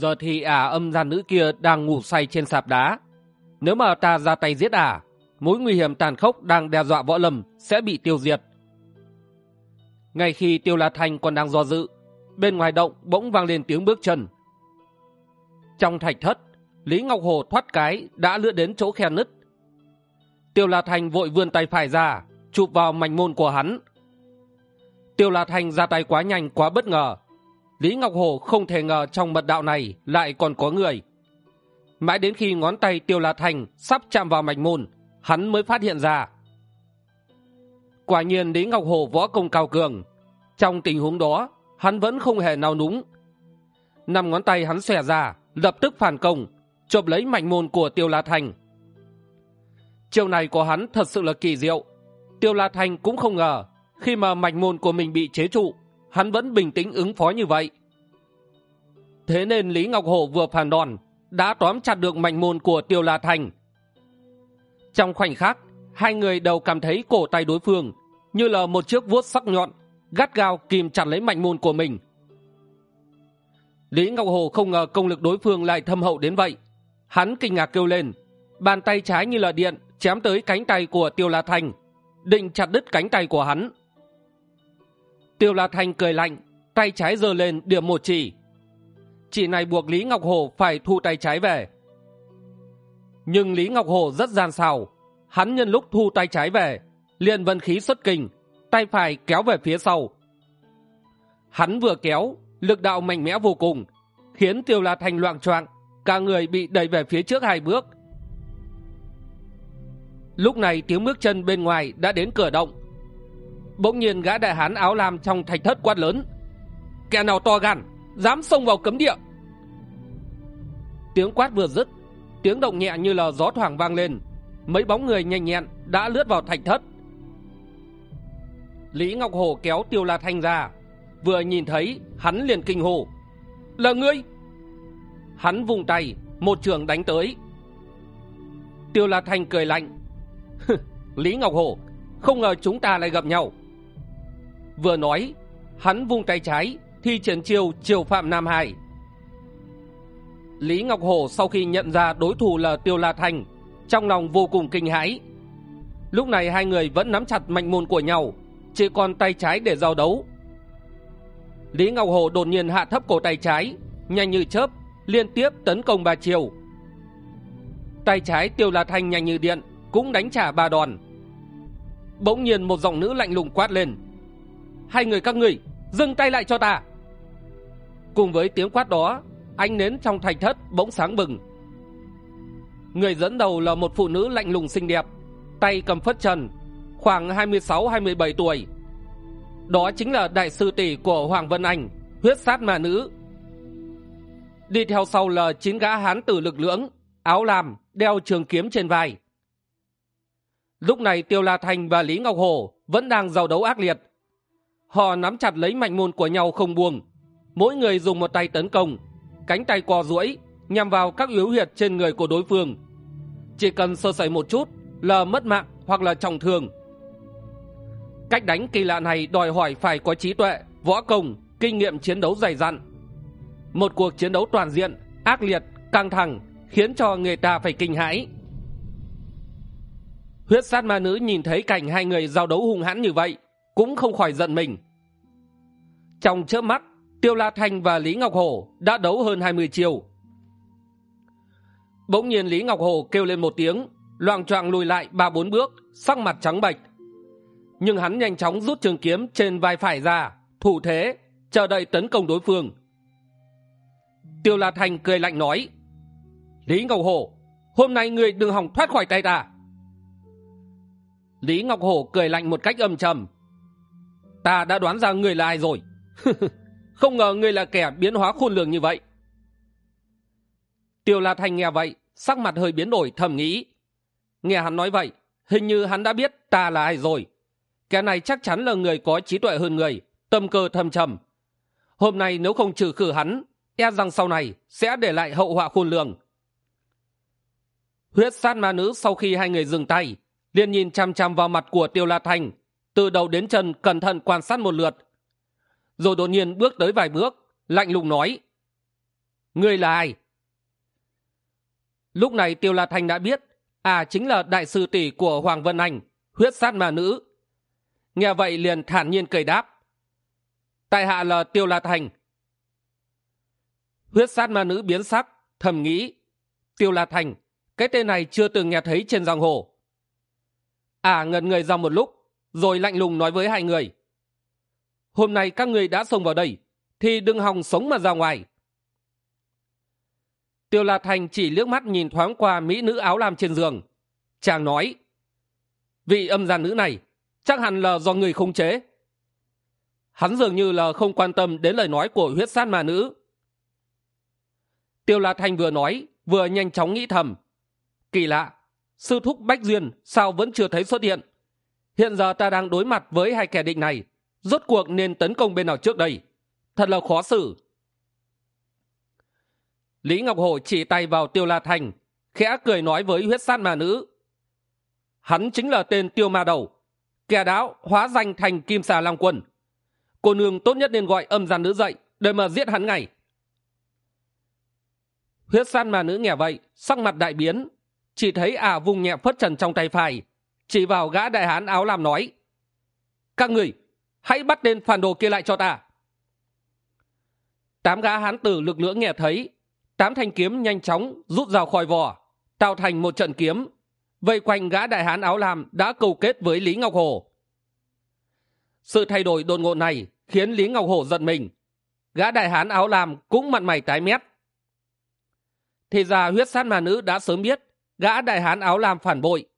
giờ thì ả âm gian nữ kia đang ngủ say trên sạp đá. Nếu mà ta ra tay giết ả, mối nguy hiểm tàn khốc đang đe dọa võ lâm sẽ bị tiêu diệt. Ngay khi tiêu la thanh còn đang do dự, bên ngoài động bỗng vang lên tiếng bước chân. Trong thạch thất, lý ngọc hồ thoát cái đã lướt đến chỗ khe nứt. Tiêu la thanh vội vươn tay phải ra, chụp vào mảnh môn của hắn. Tiêu la thanh ra tay quá nhanh, quá bất ngờ lý ngọc hồ không thể ngờ trong mật đạo này lại còn có người. Mãi đến khi ngón tay tiêu la Thành sắp chạm vào mạch môn, hắn mới phát hiện ra. Quả nhiên lý ngọc hồ võ công cao cường. Trong tình huống đó, hắn vẫn không hề nao núng. Năm ngón tay hắn xòe ra, lập tức phản công, chộp lấy mạch môn của tiêu la Thành. chiêu này của hắn thật sự là kỳ diệu. Tiêu la Thành cũng không ngờ, khi mà mạch môn của mình bị chế trụ hắn vẫn bình tĩnh ứng phó như vậy. Thế nên lý ngọc hổ vừa phản đòn đã tóm chặt được mảnh môn của tiêu la thành. trong khoảnh khắc hai người đều cảm thấy cổ tay đối phương như là một chiếc vuốt sắc nhọn gắt gao kìm chặt lấy mảnh môn của mình. Lý ngọc hồ không ngờ công lực đối phương lại thâm hậu đến vậy. Hắn kinh ngạc kêu lên bàn tay trái như là điện chém tới cánh tay của tiêu la thành, định chặt đứt cánh tay của hắn tiêu la thanh cười lạnh, tay trái giơ lên điểm một chỉ. Chỉ này buộc lý ngọc hồ phải thu tay trái về. Nhưng lý ngọc hồ rất gian xào hắn nhân lúc thu tay trái về, liền vân khí xuất kình, tay phải kéo về phía sau. Hắn vừa kéo, lực đạo mạnh mẽ vô cùng, khiến tiêu la thanh loạn choạng, cả người bị đẩy về phía trước hai bước. Lúc này tiếng bước chân bên ngoài đã đến cửa động bỗng nhiên gã đại hán áo lam trong thạch thất quát lớn. Kẻ nào to gan, dám xông vào cấm địa. Tiếng quát vừa dứt, tiếng động nhẹ như là gió thoảng vang lên. Mấy bóng người nhanh nhẹn đã lướt vào thạch thất. Lý ngọc hồ kéo tiêu la thanh ra, vừa nhìn thấy hắn liền kinh hồ là ngươi! Hắn vùng tay, một trường đánh tới. Tiêu la thanh cười lạnh. Lý ngọc hồ, không ngờ chúng ta lại gặp nhau vừa nói, hắn vung tay trái, thi triển chiêu triều phạm nam hải. Lý ngọc hồ sau khi nhận ra đối thủ là tiêu la thành, trong lòng vô cùng kinh hãi. Lúc này hai người vẫn nắm chặt mạnh môn của nhau, chỉ còn tay trái để giao đấu. Lý ngọc hồ đột nhiên hạ thấp cổ tay trái, nhanh như chớp, liên tiếp tấn công ba chiều tay trái tiêu la thanh nhanh như điện, cũng đánh trả ba đòn. Bỗng nhiên một giọng nữ lạnh lùng quát lên hai người các ngươi, dừng tay lại cho ta. Cùng với tiếng quát đó, ánh nến trong thành thất bỗng sáng bừng. Người dẫn đầu là một phụ nữ lạnh lùng xinh đẹp, tay cầm phất trần, khoảng hai mươi sáu, hai mươi bảy tuổi. Đó chính là đại sư tỷ của hoàng vân anh, huyết sát mà nữ. Đi theo sau là chín gã hán tử lực lưỡng, áo lam, đeo trường kiếm trên vai. Lúc này tiêu la thành và lý ngọc hồ vẫn đang giao đấu ác liệt họ nắm chặt lấy mạnh môn của nhau không buông. Mỗi người dùng một tay tấn công, cánh tay co duỗi, nhằm vào các yếu huyệt trên người của đối phương. Chỉ cần sơ sẩy một chút là mất mạng hoặc là trọng thương. Cách đánh kỳ lạ này đòi hỏi phải có trí tuệ, võ công, kinh nghiệm chiến đấu dày dặn. Một cuộc chiến đấu toàn diện, ác liệt, căng thẳng khiến cho người ta phải kinh hãi. Huyết sát ma nữ nhìn thấy cảnh hai người giao đấu hung hãn như vậy cũng không khỏi giận mình. Trong chớp mắt, tiêu la thanh và lý ngọc hổ đã đấu hơn hai mươi chiều bỗng nhiên lý ngọc hổ kêu lên một tiếng, loạng choạng lùi lại ba bốn bước, sắc mặt trắng bệch. Nhưng hắn nhanh chóng rút trường kiếm trên vai phải ra, thủ thế, chờ đợi tấn công đối phương. Tiêu la thanh cười lạnh nói, lý ngọc hổ hôm nay người đừng hòng thoát khỏi tay ta. Lý ngọc hổ cười lạnh một cách âm trầm ta đã đoán ra người là ai rồi. Không ngờ người là kẻ biến hóa khôn lường như vậy. Tiêu la thanh nghe vậy, sắc mặt hơi biến đổi, thầm nghĩ. Nghe hắn nói vậy, hình như hắn đã biết ta là ai rồi. Kẻ này chắc chắn là người có trí tuệ hơn người, tâm cơ thâm trầm. Hôm nay nếu không trừ khử hắn e rằng sau này sẽ để lại hậu họa khôn lường. Huyết sát ma nữ sau khi hai người dừng tay, liền nhìn chăm chăm vào mặt của tiêu la thanh từ đầu đến chân cẩn thận quan sát một lượt. Rồi đột nhiên bước tới vài bước, lạnh lùng nói, ngươi là ai? Lúc này tiêu la thành đã biết à chính là đại sư tỷ của hoàng vân anh, huyết sát ma nữ. Nghe vậy liền thản nhiên cười đáp, tại hạ là tiêu la thành. Huyết sát ma nữ biến sắc, thầm nghĩ, tiêu la thành, cái tên này chưa từng nghe thấy trên giang hồ. À ngần người ra một lúc rồi lạnh lùng nói với hai người, hôm nay các người đã xông vào đây, thì đừng hòng sống mà ra ngoài. Tiêu la thành chỉ liếc mắt nhìn thoáng qua mỹ nữ áo lam trên giường. Chàng nói, vị âm gian nữ này chắc hẳn là do người khống chế. Hắn dường như là không quan tâm đến lời nói của huyết sát ma nữ. Tiêu la thanh vừa nói, vừa nhanh chóng nghĩ thầm, kỳ lạ, sư thúc bách duyên sao vẫn chưa thấy xuất hiện? Hiện giờ ta đang đối mặt với hai kẻ định này. Rốt cuộc nên tấn công bên nào trước đây? Thật là khó xử. Lý ngọc hổ chỉ tay vào tiêu la thành, khẽ cười nói với huyết sát ma nữ. Hắn chính là tên tiêu ma đầu, kẻ đáo hóa danh thành kim xà long quân. Cô nương tốt nhất nên gọi âm gian nữ dậy để mà giết hắn ngay. Huyết san mà nữ nghe vậy, sắc mặt đại biến, chỉ thấy ả à vùng nhẹ phất trần trong tay phải chỉ vào gã đại hán áo làm nói, các người, hãy bắt tên phản đồ kia lại cho ta. Tám gã hán tử lực lưỡng nghe thấy, tám thanh kiếm nhanh chóng rút ra khỏi vỏ, tạo thành một trận kiếm. Vây quanh gã đại hán áo làm đã cầu kết với lý ngọc hồ. Sự thay đổi đột ngột này khiến lý ngọc hồ giận mình. Gã đại hán áo làm cũng mặt mày tái mét. Thì ra huyết sát mà nữ đã sớm biết gã đại hán áo làm phản bội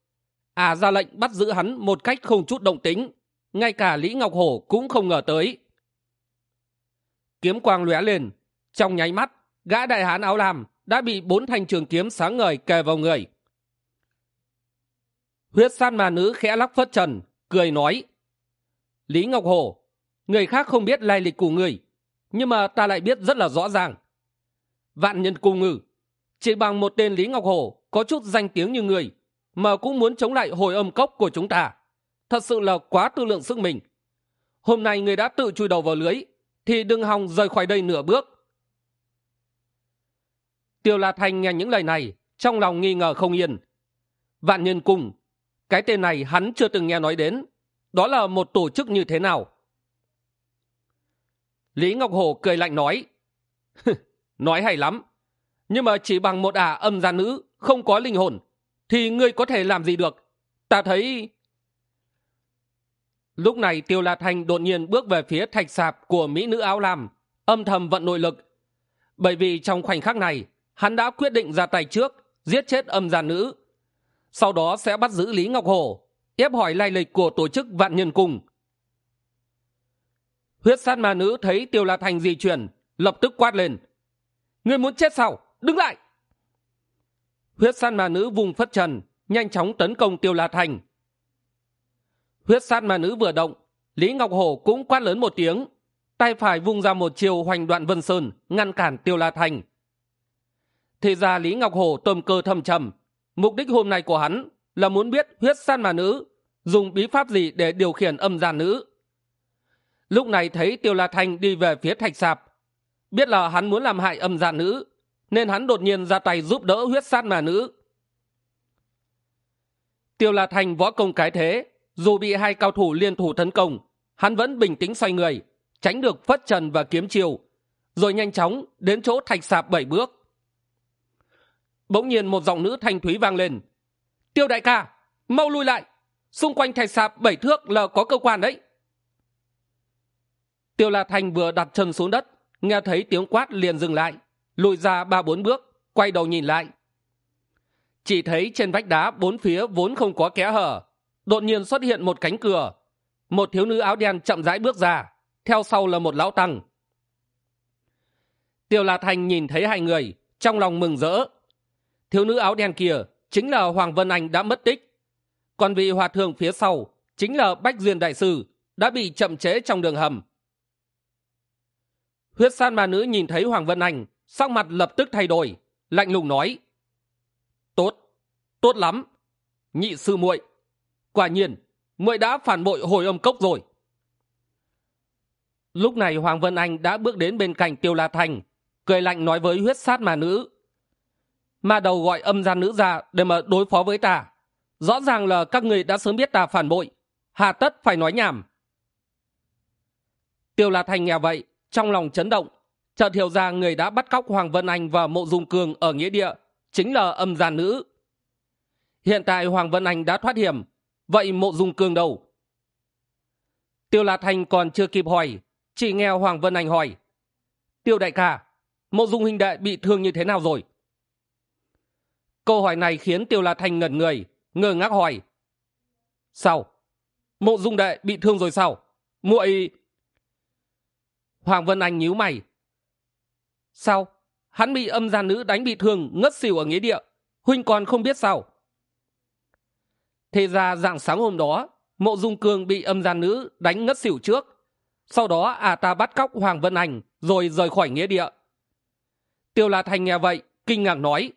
à ra lệnh bắt giữ hắn một cách không chút động tính. Ngay cả lý ngọc hổ cũng không ngờ tới. Kiếm quang lóe lên. Trong nháy mắt, gã đại hán áo lam đã bị bốn thanh trường kiếm sáng ngời kề vào người. Huyết San mà nữ khẽ lắc phất trần, cười nói, lý ngọc hổ, người khác không biết lai lịch của người, nhưng mà ta lại biết rất là rõ ràng. Vạn nhân cung ngư, chỉ bằng một tên lý ngọc hổ có chút danh tiếng như người mà cũng muốn chống lại hồi âm cốc của chúng ta. Thật sự là quá tư lượng sức mình. Hôm nay người đã tự chui đầu vào lưới, thì đừng hòng rời khỏi đây nửa bước. Tiêu la thanh nghe những lời này, trong lòng nghi ngờ không yên. Vạn nhân cung, cái tên này hắn chưa từng nghe nói đến. Đó là một tổ chức như thế nào? Lý ngọc hồ cười lạnh nói nói hay lắm, nhưng mà chỉ bằng một ả âm gia nữ, không có linh hồn thì ngươi có thể làm gì được? Ta thấy lúc này tiêu la thanh đột nhiên bước về phía thạch sạp của mỹ nữ áo lam, âm thầm vận nội lực. Bởi vì trong khoảnh khắc này, hắn đã quyết định ra tay trước, giết chết âm gia nữ, sau đó sẽ bắt giữ lý ngọc Hổ ép hỏi lai lịch của tổ chức vạn nhân cung. Huyết sát ma nữ thấy tiêu la thành di chuyển, lập tức quát lên người muốn chết sao? Đứng lại! Huyết sát ma nữ vùng phất trần, nhanh chóng tấn công tiêu la thành. Huyết sát ma nữ vừa động, lý ngọc hổ cũng quát lớn một tiếng, tay phải vung ra một chiều hoành đoạn vân sơn, ngăn cản tiêu la thành. Thì ra lý ngọc hổ tôm cơ thâm trầm, mục đích hôm nay của hắn là muốn biết huyết sát ma nữ dùng bí pháp gì để điều khiển âm gian nữ. Lúc này thấy tiêu la thanh đi về phía thạch sạp, biết là hắn muốn làm hại âm gian nữ nên hắn đột nhiên ra tay giúp đỡ huyết sát mà nữ. Tiêu la thành võ công cái thế, dù bị hai cao thủ liên thủ tấn công, hắn vẫn bình tĩnh xoay người, tránh được phất trần và kiếm chiều rồi nhanh chóng đến chỗ thạch sạp bảy bước. Bỗng nhiên một giọng nữ thanh thúy vang lên. Tiêu đại ca, mau lui lại, xung quanh thạch sạp bảy thước là có cơ quan đấy. Tiêu la thành vừa đặt chân xuống đất, nghe thấy tiếng quát liền dừng lại lùi ra ba bốn bước, quay đầu nhìn lại. Chỉ thấy trên vách đá bốn phía vốn không có kẽ hở, đột nhiên xuất hiện một cánh cửa. Một thiếu nữ áo đen chậm rãi bước ra, theo sau là một lão tăng. Tiêu la thanh nhìn thấy hai người, trong lòng mừng rỡ. Thiếu nữ áo đen kia chính là hoàng vân anh đã mất tích. Còn vị hòa thượng phía sau chính là bách duyên đại sư đã bị chậm chế trong đường hầm. Huyết san ma nữ nhìn thấy hoàng vân anh sắc mặt lập tức thay đổi, lạnh lùng nói, tốt tốt lắm, nhị sư muội. Quả nhiên, muội đã phản bội hồi âm cốc rồi. Lúc này hoàng vân anh đã bước đến bên cạnh tiêu la thành, cười lạnh nói với huyết sát mà nữ, ma đầu gọi âm gian nữ ra để mà đối phó với ta. Rõ ràng là các người đã sớm biết ta phản bội, hà tất phải nói nhảm. Tiêu la thành nghe vậy, trong lòng chấn động chợt hiểu ra người đã bắt cóc hoàng vân anh và mộ dung cường ở nghĩa địa, chính là âm gia nữ. Hiện tại hoàng vân anh đã thoát hiểm, vậy mộ dung cường đâu? Tiêu la thành còn chưa kịp hỏi, chỉ nghe hoàng vân anh hỏi. Tiêu đại ca, mộ dung huynh đệ bị thương như thế nào rồi? Câu hỏi này khiến tiêu la thành ngẩn người, ngơ ngác hỏi. Sao? Mộ dung đệ bị thương rồi sao? Muội hoàng vân anh nhíu mày sao? Hắn bị âm gia nữ đánh bị thương ngất xỉu ở nghĩa địa. Huynh còn không biết sao? Thế ra dạng sáng hôm đó mộ dung cương bị âm gia nữ đánh ngất xỉu trước. Sau đó à ta bắt cóc hoàng vân anh rồi rời khỏi nghĩa địa. Tiêu la thành nghe vậy kinh ngạc nói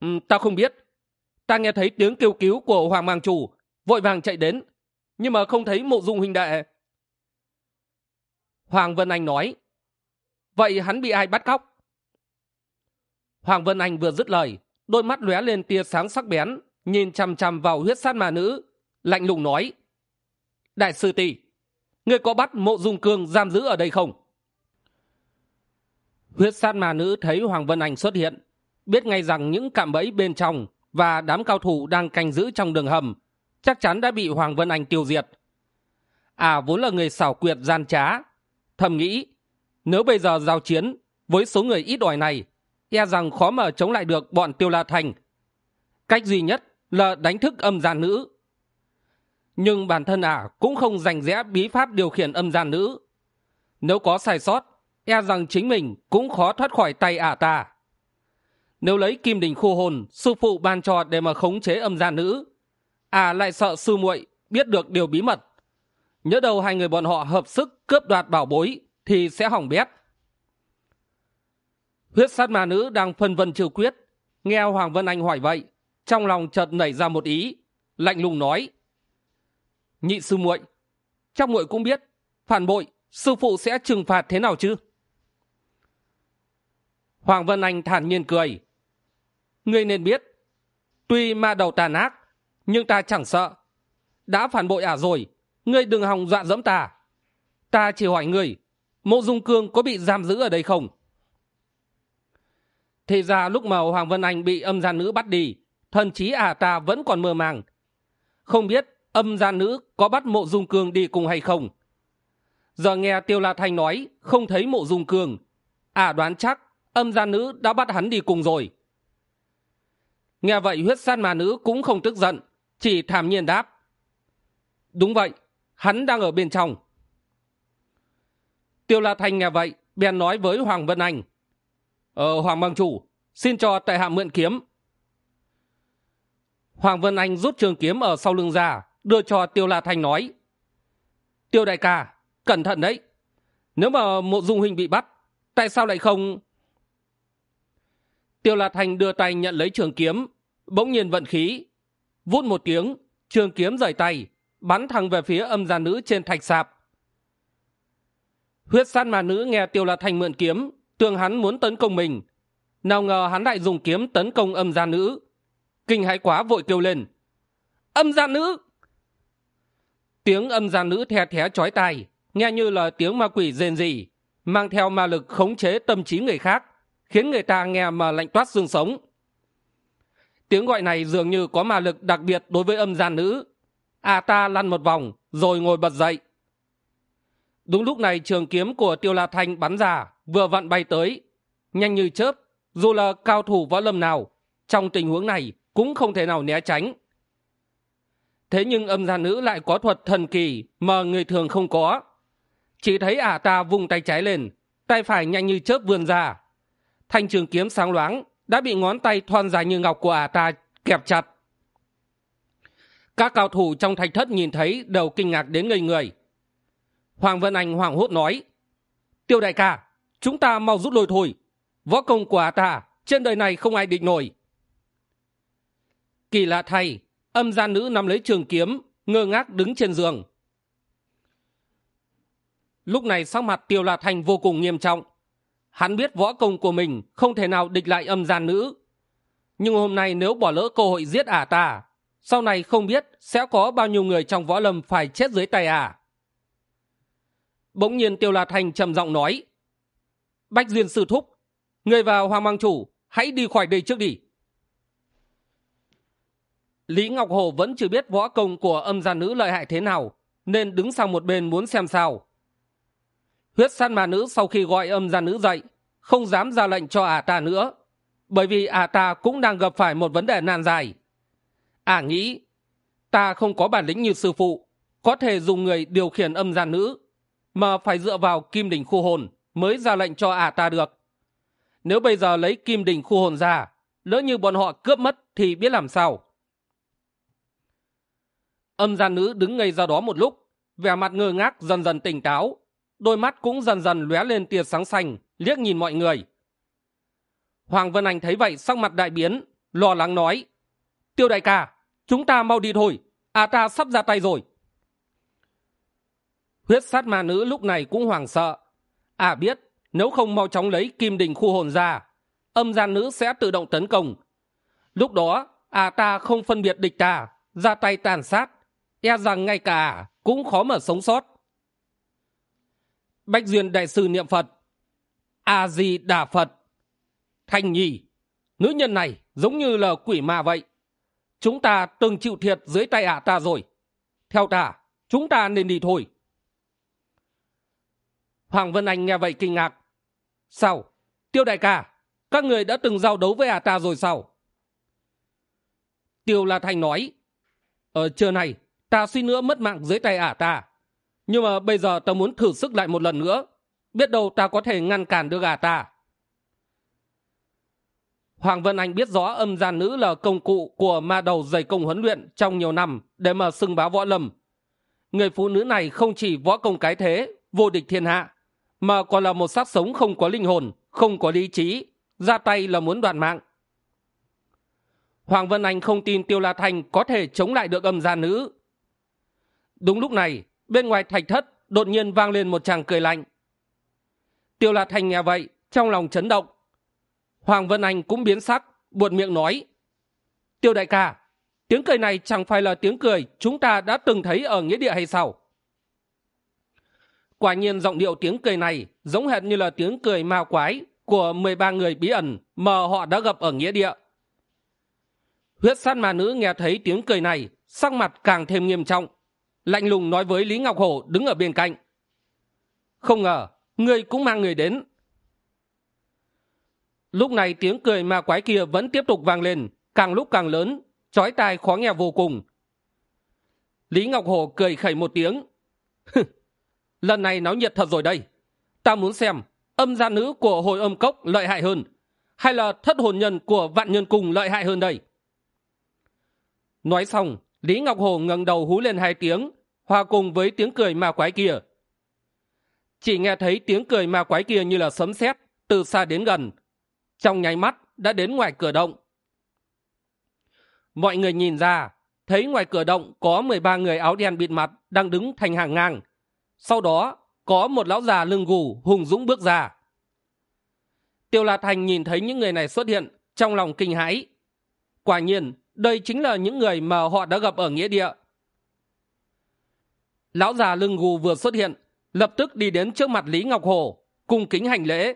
ừ, um, ta không biết. Ta nghe thấy tiếng kêu cứu của hoàng mang chủ vội vàng chạy đến nhưng mà không thấy mộ dung huynh đệ. Hoàng vân anh nói vậy hắn bị ai bắt cóc? Hoàng vân anh vừa dứt lời, đôi mắt lóe lên tia sáng sắc bén, nhìn chằm chằm vào huyết sát mà nữ, lạnh lùng nói, đại sư tỷ, ngươi có bắt mộ dung cương giam giữ ở đây không? Huyết sát mà nữ thấy hoàng vân anh xuất hiện, biết ngay rằng những cạm bẫy bên trong và đám cao thủ đang canh giữ trong đường hầm, chắc chắn đã bị hoàng vân anh tiêu diệt. À vốn là người xảo quyệt gian trá, thầm nghĩ nếu bây giờ giao chiến với số người ít ỏi này e rằng khó mà chống lại được bọn tiêu la thành. Cách duy nhất là đánh thức âm gian nữ. Nhưng bản thân ả à cũng không rành rẽ bí pháp điều khiển âm gian nữ. Nếu có sai sót e rằng chính mình cũng khó thoát khỏi tay ả à ta. Nếu lấy kim đình khu hồn sư phụ ban cho để mà khống chế âm gian nữ à lại sợ sư muội biết được điều bí mật. Nhớ đầu hai người bọn họ hợp sức cướp đoạt bảo bối thì sẽ hỏng bét. Huyết sát ma nữ đang phân vân chưa quyết, nghe hoàng vân anh hỏi vậy, trong lòng chợt nảy ra một ý, lạnh lùng nói, nhị sư muội, chắc muội cũng biết, phản bội, sư phụ sẽ trừng phạt thế nào chứ? Hoàng vân anh thản nhiên cười, ngươi nên biết, tuy ma đầu tàn ác, nhưng ta chẳng sợ. Đã phản bội ả à rồi, ngươi đừng hòng dọa dẫm ta. Ta chỉ hỏi ngươi mộ dung cương có bị giam giữ ở đây không? Thì ra lúc mà hoàng vân anh bị âm gian nữ bắt đi, thần chí ả à ta vẫn còn mơ màng. Không biết âm gian nữ có bắt mộ dung cương đi cùng hay không? Giờ nghe tiêu la thanh nói, không thấy mộ dung cương. Ả à đoán chắc âm gian nữ đã bắt hắn đi cùng rồi. Nghe vậy huyết sát mà nữ cũng không tức giận, chỉ thảm nhiên đáp. Đúng vậy, hắn đang ở bên trong tiêu la thanh nghe vậy, bèn nói với hoàng vân anh. Ờ hoàng bằng chủ, xin cho tại hạ mượn kiếm. Hoàng vân anh rút trường kiếm ở sau lưng ra, đưa cho tiêu la thanh nói. Tiêu đại ca, cẩn thận đấy. Nếu mà mộ dung huynh bị bắt, tại sao lại không? Tiêu la thanh đưa tay nhận lấy trường kiếm, bỗng nhiên vận khí, vút một tiếng, trường kiếm rời tay, bắn thẳng về phía âm gia nữ trên thạch sạp huyết sát mà nữ nghe tiêu la thành mượn kiếm, tưởng hắn muốn tấn công mình. Nào ngờ hắn lại dùng kiếm tấn công âm gia nữ. Kinh hãi quá vội kêu lên. Âm gia nữ! Tiếng âm gia nữ the thé chói tai, nghe như là tiếng ma quỷ rền rỉ, mang theo ma lực khống chế tâm trí người khác, khiến người ta nghe mà lạnh toát xương sống. Tiếng gọi này dường như có ma lực đặc biệt đối với âm gian nữ. A ta lăn một vòng, rồi ngồi bật dậy đúng lúc này trường kiếm của tiêu la thanh bắn ra, vừa vặn bay tới. Nhanh như chớp, dù là cao thủ võ lâm nào, trong tình huống này cũng không thể nào né tránh. Thế nhưng âm gia nữ lại có thuật thần kỳ mà người thường không có. Chỉ thấy ả ta vung tay trái lên, tay phải nhanh như chớp vươn ra. Thanh trường kiếm sáng loáng đã bị ngón tay thon dài như ngọc của ả ta kẹp chặt. Các cao thủ trong thạch thất nhìn thấy đều kinh ngạc đến ngây người hoàng vân anh hoảng hốt nói, tiêu đại ca, chúng ta mau rút lui thôi. Võ công của ả ta trên đời này không ai địch nổi. Kỳ lạ thay, âm gia nữ nắm lấy trường kiếm, ngơ ngác đứng trên giường. Lúc này sắc mặt tiêu la thành vô cùng nghiêm trọng. Hắn biết võ công của mình không thể nào địch lại âm gian nữ. Nhưng hôm nay nếu bỏ lỡ cơ hội giết ả ta sau này không biết sẽ có bao nhiêu người trong võ lâm phải chết dưới tay ả bỗng nhiên tiêu la thành trầm giọng nói, bách duyên sư thúc, người vào hoàng mang chủ, hãy đi khỏi đây trước đi. Lý ngọc hồ vẫn chưa biết võ công của âm gia nữ lợi hại thế nào, nên đứng sang một bên muốn xem sao. Huyết săn mà nữ sau khi gọi âm gia nữ dậy, không dám ra lệnh cho ả ta nữa, bởi vì ả ta cũng đang gặp phải một vấn đề nan dài. Ả nghĩ, ta không có bản lĩnh như sư phụ, có thể dùng người điều khiển âm gia nữ mà phải dựa vào kim đỉnh khu hồn mới ra lệnh cho ả ta được. Nếu bây giờ lấy kim đỉnh khu hồn ra, lỡ như bọn họ cướp mất thì biết làm sao? Âm gian nữ đứng ngây ra đó một lúc, vẻ mặt ngơ ngác, dần dần tỉnh táo. Đôi mắt cũng dần dần lóe lên tia sáng xanh, liếc nhìn mọi người. Hoàng vân anh thấy vậy, sắc mặt đại biến, lo lắng nói, tiêu đại ca, chúng ta mau đi thôi. À ta sắp ra tay rồi huyết sát ma nữ lúc này cũng hoảng sợ. À biết, nếu không mau chóng lấy kim đình khu hồn ra, âm gian nữ sẽ tự động tấn công. Lúc đó à ta không phân biệt địch ta, ra tay tàn sát. E rằng ngay cả cũng khó mà sống sót. Bách duyên đại sư niệm phật a di đà phật. Thanh nhi, nữ nhân này giống như là quỷ ma vậy. Chúng ta từng chịu thiệt dưới tay ả ta rồi. Theo ta, chúng ta nên đi thôi hoàng vân anh nghe vậy kinh ngạc. Sao? Tiêu đại ca, các người đã từng giao đấu với ả ta rồi sao? Tiêu la thanh nói ở trưa này ta suy nữa mất mạng dưới tay ả ta. Nhưng mà bây giờ ta muốn thử sức lại một lần nữa. Biết đâu ta có thể ngăn cản được ả ta. Hoàng vân anh biết rõ âm gian nữ là công cụ của ma đầu dày công huấn luyện trong nhiều năm để mà xưng báo võ lâm. Người phụ nữ này không chỉ võ công cái thế, vô địch thiên hạ mà còn là một xác sống không có linh hồn, không có lý trí, ra tay là muốn đoạn mạng. Hoàng vân anh không tin tiêu la thanh có thể chống lại được âm Gia nữ. Đúng lúc này, bên ngoài thạch thất đột nhiên vang lên một tràng cười lạnh. Tiêu la thanh nghe vậy, trong lòng chấn động. Hoàng vân anh cũng biến sắc, buột miệng nói, tiêu đại ca, tiếng cười này chẳng phải là tiếng cười chúng ta đã từng thấy ở nghĩa địa hay sao? Quả nhiên giọng điệu tiếng cười này giống hệt như là tiếng cười ma quái của mười ba người bí ẩn mà họ đã gặp ở nghĩa địa. Huyết sát ma nữ nghe thấy tiếng cười này, sắc mặt càng thêm nghiêm trọng, lạnh lùng nói với lý ngọc hổ đứng ở bên cạnh. Không ngờ người cũng mang người đến. Lúc này tiếng cười ma quái kia vẫn tiếp tục vang lên, càng lúc càng lớn, chói tai khó nghe vô cùng. Lý ngọc hổ cười khẩy một tiếng. lần này náo nhiệt thật rồi đây. Ta muốn xem âm gia nữ của hồi âm cốc lợi hại hơn, hay là thất hồn nhân của vạn nhân cùng lợi hại hơn đây? Nói xong, lý ngọc hồ ngẩng đầu hú lên hai tiếng, hòa cùng với tiếng cười ma quái kia. Chỉ nghe thấy tiếng cười ma quái kia như là sấm sét từ xa đến gần, trong nháy mắt đã đến ngoài cửa động. Mọi người nhìn ra, thấy ngoài cửa động có mười ba người áo đen bịt mặt đang đứng thành hàng ngang sau đó, có một lão già lưng gù hùng dũng bước ra. Tiêu la thành nhìn thấy những người này xuất hiện trong lòng kinh hãi. Quả nhiên, đây chính là những người mà họ đã gặp ở nghĩa địa. Lão già lưng gù vừa xuất hiện, lập tức đi đến trước mặt lý ngọc hồ, cung kính hành lễ.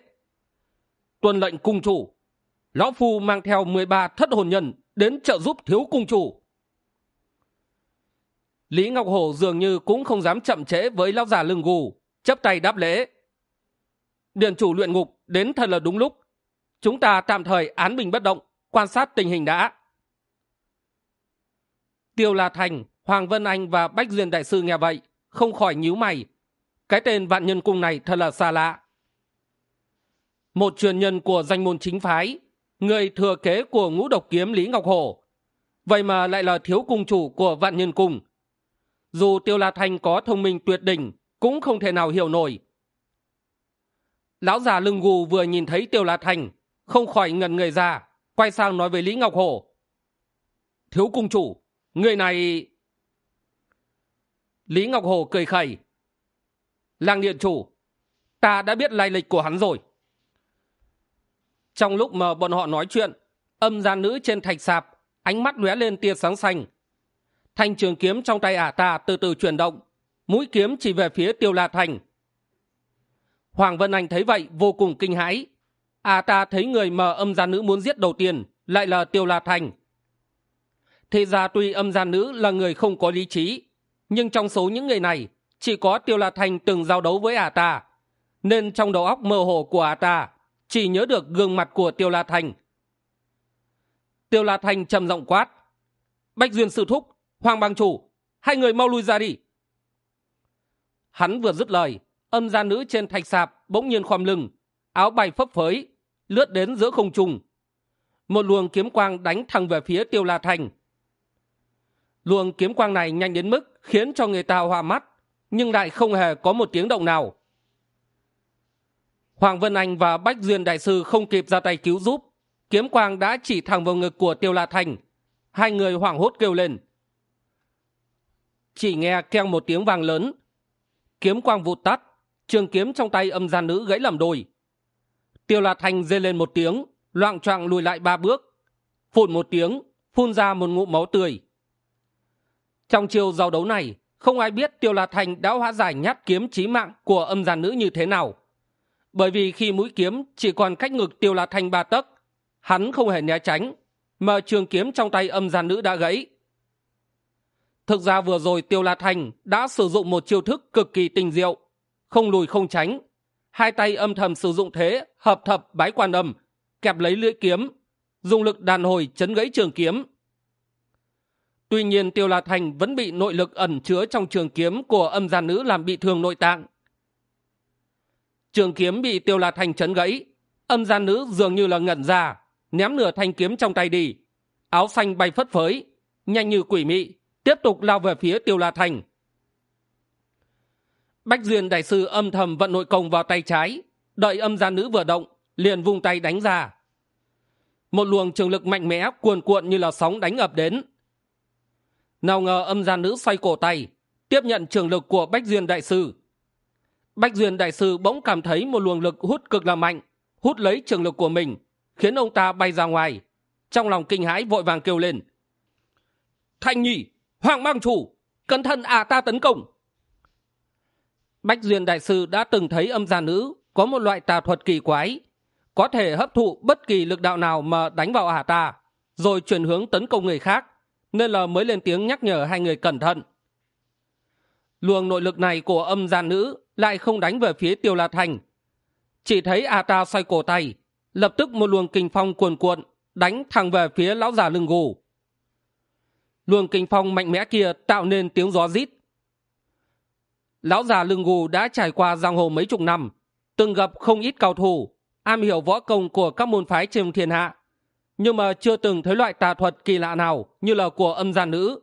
Tuân lệnh cung chủ, lão phu mang theo mười ba thất hồn nhân đến trợ giúp thiếu cung chủ lý ngọc Hổ dường như cũng không dám chậm trễ với lão già lưng gù chấp tay đáp lễ. Điện chủ luyện ngục, đến thật là đúng lúc. Chúng ta tạm thời án bình bất động, quan sát tình hình đã. Tiêu la thành, hoàng vân anh và bách duyên đại sư nghe vậy, không khỏi nhíu mày. Cái tên vạn nhân cung này thật là xa lạ. Một truyền nhân của danh môn chính phái, người thừa kế của ngũ độc kiếm lý ngọc hổ vậy mà lại là thiếu cung chủ của vạn nhân cung dù tiêu la thanh có thông minh tuyệt đỉnh, cũng không thể nào hiểu nổi. Lão già lưng gù vừa nhìn thấy tiêu la thanh không khỏi ngần người ra, quay sang nói với lý ngọc hổ thiếu cung chủ, người này lý ngọc hồ cười khẩy. Lang điện chủ, ta đã biết lai lịch của hắn rồi. Trong lúc mà bọn họ nói chuyện, âm gian nữ trên thạch sạp, ánh mắt lóe lên tia sáng xanh thanh trường kiếm trong tay ả ta từ từ chuyển động. Mũi kiếm chỉ về phía tiêu la thành. Hoàng vân anh thấy vậy, vô cùng kinh hãi. Ả ta thấy người mà âm gian nữ muốn giết đầu tiên lại là tiêu la thành. Thế ra tuy âm gian nữ là người không có lý trí, nhưng trong số những người này, chỉ có tiêu la thành từng giao đấu với ả ta. Nên trong đầu óc mơ hồ của ả ta, chỉ nhớ được gương mặt của tiêu la thành. Tiêu la thành trầm giọng quát, bách duyên sư thúc hoàng bang chủ, hai người mau lui ra đi. Hắn vừa dứt lời, âm gia nữ trên thạch sạp bỗng nhiên khom lưng, áo bay phấp phới, lướt đến giữa không trung. Một luồng kiếm quang đánh thẳng về phía tiêu la thành. Luồng kiếm quang này nhanh đến mức khiến cho người ta hoa mắt, nhưng lại không hề có một tiếng động nào. Hoàng vân anh và bách duyên đại sư không kịp ra tay cứu giúp, kiếm quang đã chỉ thẳng vào ngực của tiêu la thành. Hai người hoảng hốt kêu lên chỉ nghe keng một tiếng vang lớn. Kiếm quang vụt tắt, trường kiếm trong tay âm gian nữ gãy làm đôi. Tiêu la thành rên lên một tiếng, loạng choạng lùi lại ba bước. Phụt một tiếng, phun ra một ngụm máu tươi. Trong chiều giao đấu này, không ai biết tiêu la thành đã hóa giải nhát kiếm chí mạng của âm gian nữ như thế nào. Bởi vì khi mũi kiếm chỉ còn cách ngực tiêu la thành ba tấc, hắn không hề né tránh, mà trường kiếm trong tay âm gian nữ đã gãy thực ra vừa rồi tiêu la thành đã sử dụng một chiêu thức cực kỳ tinh diệu, không lùi không tránh. Hai tay âm thầm sử dụng thế, hợp thập bái quan âm, kẹp lấy lưỡi kiếm, dùng lực đàn hồi chấn gãy trường kiếm. Tuy nhiên tiêu la thành vẫn bị nội lực ẩn chứa trong trường kiếm của âm gian nữ làm bị thương nội tạng. Trường kiếm bị tiêu la thành chấn gãy, âm gian nữ dường như là ngẩn ra, ném nửa thanh kiếm trong tay đi. Áo xanh bay phất phới, nhanh như quỷ mị tiếp tục lao về phía tiêu la thành. Bách duyên đại sư âm thầm vận nội công vào tay trái, đợi âm gia nữ vừa động, liền vung tay đánh ra. Một luồng trường lực mạnh mẽ cuồn cuộn như là sóng đánh ập đến. Nào ngờ âm gia nữ xoay cổ tay, tiếp nhận trường lực của bách duyên đại sư. Bách duyên đại sư bỗng cảm thấy một luồng lực hút cực là mạnh, hút lấy trường lực của mình, khiến ông ta bay ra ngoài. Trong lòng kinh hãi vội vàng kêu lên. Thanh nhỉ hoàng mang chủ, cẩn thận à ta tấn công. Bách duyên đại sư đã từng thấy âm gia nữ có một loại tà thuật kỳ quái, có thể hấp thụ bất kỳ lực đạo nào mà đánh vào ả ta, rồi chuyển hướng tấn công người khác, nên là mới lên tiếng nhắc nhở hai người cẩn thận. Luồng nội lực này của âm gia nữ lại không đánh về phía tiêu la thành chỉ thấy ả ta xoay cổ tay, lập tức một luồng kinh phong cuồn cuộn đánh thẳng về phía lão già lưng gù luồng kinh phong mạnh mẽ kia tạo nên tiếng gió rít. Lão già lưng gù đã trải qua giang hồ mấy chục năm, từng gặp không ít cao thủ, am hiểu võ công của các môn phái trên thiên hạ, nhưng mà chưa từng thấy loại tà thuật kỳ lạ nào như là của âm gia nữ.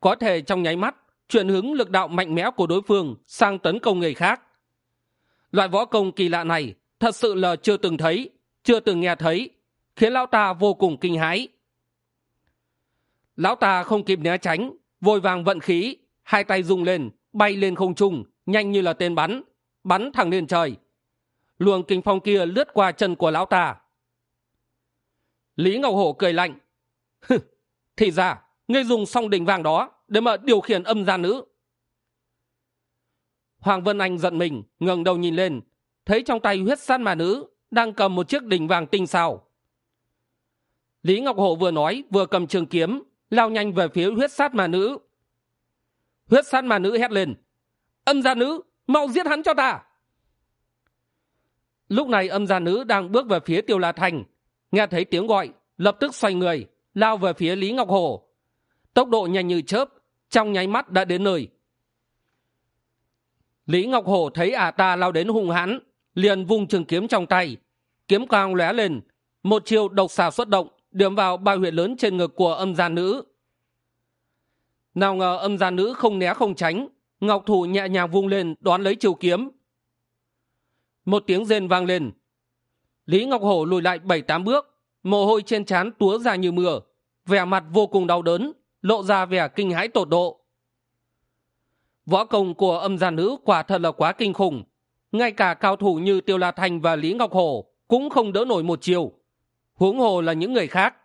Có thể trong nháy mắt, chuyển hướng lực đạo mạnh mẽ của đối phương sang tấn công người khác. Loại võ công kỳ lạ này thật sự là chưa từng thấy, chưa từng nghe thấy, khiến lão ta vô cùng kinh hãi lão ta không kịp né tránh, vội vàng vận khí, hai tay rung lên, bay lên không trung, nhanh như là tên bắn bắn thẳng lên trời. Luồng kinh phong kia lướt qua chân của lão ta. Lý ngọc hổ cười lạnh. Thì ra, ngươi dùng song đỉnh vàng đó để mà điều khiển âm gia nữ. Hoàng vân anh giận mình, ngẩng đầu nhìn lên, thấy trong tay huyết sát mà nữ đang cầm một chiếc đỉnh vàng tinh xào lý ngọc hổ vừa nói, vừa cầm trường kiếm lao nhanh về phía huyết sát mà nữ. Huyết sát mà nữ hét lên, âm gia nữ, mau giết hắn cho ta. Lúc này âm gia nữ đang bước về phía tiêu la thành, nghe thấy tiếng gọi, lập tức xoay người, lao về phía lý ngọc hồ. Tốc độ nhanh như chớp, trong nháy mắt đã đến nơi. Lý ngọc hồ thấy ả ta lao đến hung hãn, liền vung trường kiếm trong tay, kiếm quang lóe lên, một chiều độc xà xuất động điểm vào ba huyệt lớn trên ngực của âm gia nữ. Nào ngờ âm gia nữ không né không tránh, ngọc thủ nhẹ nhàng vung lên đón lấy chiều kiếm. Một tiếng rên vang lên. Lý ngọc hổ lùi lại bảy tám bước, mồ hôi trên trán túa ra như mưa, vẻ mặt vô cùng đau đớn, lộ ra vẻ kinh hãi tột độ. Võ công của âm gia nữ quả thật là quá kinh khủng, ngay cả cao thủ như tiêu la thành và lý ngọc hổ cũng không đỡ nổi một chiều huống hồ là những người khác.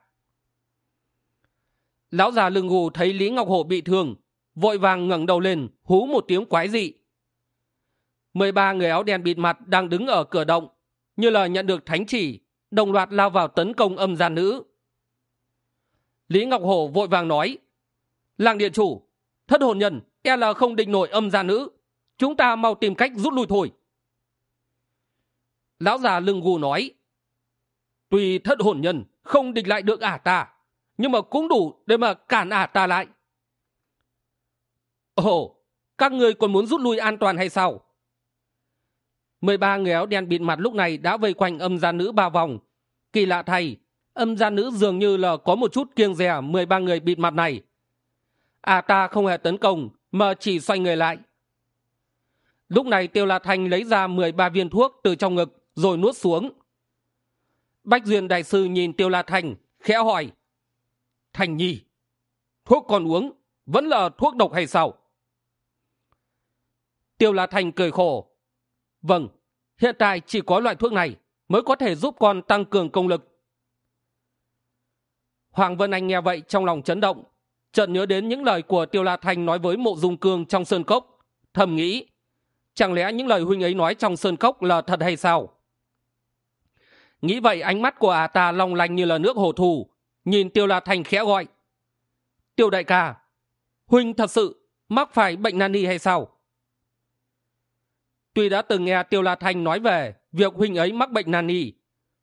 Lão già lưng gù thấy lý ngọc hổ bị thương, vội vàng ngẩng đầu lên, hú một tiếng quái dị. Mười ba người áo đen bịt mặt đang đứng ở cửa động, như là nhận được thánh chỉ, đồng loạt lao vào tấn công âm gian nữ. Lý ngọc hổ vội vàng nói, làng điện chủ, thất hồn nhân e là không định nổi âm gian nữ, chúng ta mau tìm cách rút lui thôi. Lão già lưng gù nói tuy thất hồn nhân không địch lại được ả ta, nhưng mà cũng đủ để mà cản ả ta lại. Ồ, các người còn muốn rút lui an toàn hay sao? Mười ba người áo đen bịt mặt lúc này đã vây quanh âm gia nữ ba vòng. Kỳ lạ thay, âm gia nữ dường như là có một chút kiêng dè mười ba người bịt mặt này. Ả ta không hề tấn công, mà chỉ xoay người lại. Lúc này tiêu la thanh lấy ra mười ba viên thuốc từ trong ngực, rồi nuốt xuống bách duyên đại sư nhìn tiêu la Thành, khẽ hỏi, thành nhi, thuốc còn uống vẫn là thuốc độc hay sao? Tiêu la Thành cười khổ vâng hiện tại chỉ có loại thuốc này mới có thể giúp con tăng cường công lực. Hoàng vân anh nghe vậy trong lòng chấn động, chợt nhớ đến những lời của tiêu la Thành nói với mộ dung cương trong sơn cốc, thầm nghĩ, chẳng lẽ những lời huynh ấy nói trong sơn cốc là thật hay sao? Nghĩ vậy ánh mắt của ả ta long lanh như là nước hồ thù, nhìn tiêu la thành khẽ gọi. Tiêu đại ca, huynh thật sự mắc phải bệnh nan y hay sao? Tuy đã từng nghe tiêu la thành nói về việc huynh ấy mắc bệnh nan y,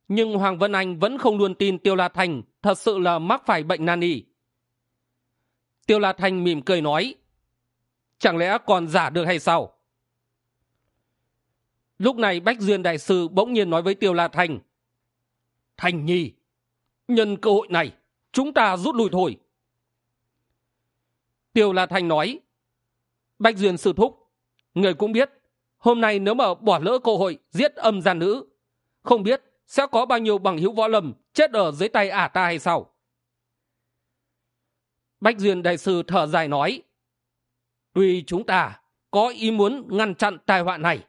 nhưng hoàng vân anh vẫn không luôn tin tiêu la thành thật sự là mắc phải bệnh nan y. Tiêu la thành mỉm cười nói, chẳng lẽ còn giả được hay sao? Lúc này bách duyên đại sư bỗng nhiên nói với tiêu la thành thành nhi. Nhân cơ hội này, chúng ta rút lui thôi. Tiêu la thành nói. Bách duyên sư thúc, người cũng biết, hôm nay nếu mà bỏ lỡ cơ hội giết âm gian nữ, không biết sẽ có bao nhiêu bằng hữu võ lâm chết ở dưới tay ả ta hay sao? Bách duyên đại sư thở dài nói. Tuy chúng ta có ý muốn ngăn chặn tai họa này,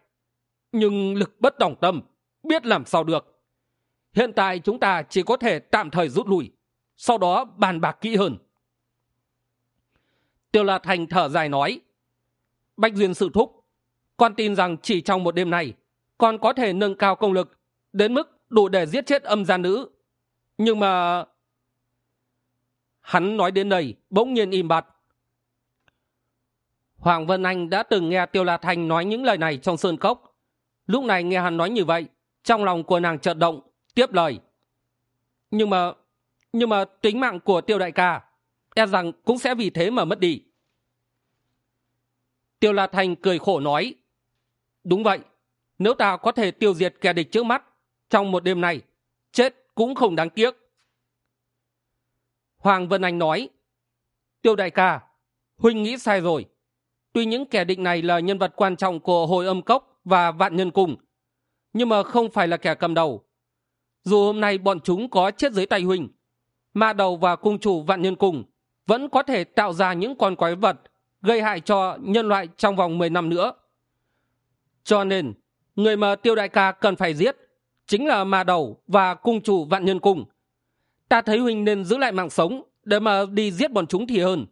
nhưng lực bất đồng tâm, biết làm sao được hiện tại chúng ta chỉ có thể tạm thời rút lui, sau đó bàn bạc kỹ hơn. Tiêu la thành thở dài nói, bách duyên sự thúc, con tin rằng chỉ trong một đêm này con có thể nâng cao công lực đến mức đủ để giết chết âm gia nữ. Nhưng mà hắn nói đến đây, bỗng nhiên im bặt. Hoàng vân anh đã từng nghe tiêu la thành nói những lời này trong sơn cốc. Lúc này nghe hắn nói như vậy, trong lòng của nàng chợt động tiếp lời. Nhưng mà nhưng mà tính mạng của tiêu đại ca e rằng cũng sẽ vì thế mà mất đi. Tiêu la thành cười khổ nói, đúng vậy, nếu ta có thể tiêu diệt kẻ địch trước mắt, trong một đêm này, chết cũng không đáng tiếc. Hoàng vân anh nói, tiêu đại ca, huynh nghĩ sai rồi. Tuy những kẻ địch này là nhân vật quan trọng của hồi âm cốc và vạn nhân cùng nhưng mà không phải là kẻ cầm đầu dù hôm nay bọn chúng có chết dưới tay huynh, ma đầu và cung chủ vạn nhân cùng vẫn có thể tạo ra những con quái vật gây hại cho nhân loại trong vòng mười năm nữa. Cho nên, người mà tiêu đại ca cần phải giết chính là ma đầu và cung chủ vạn nhân cùng ta thấy huynh nên giữ lại mạng sống để mà đi giết bọn chúng thì hơn.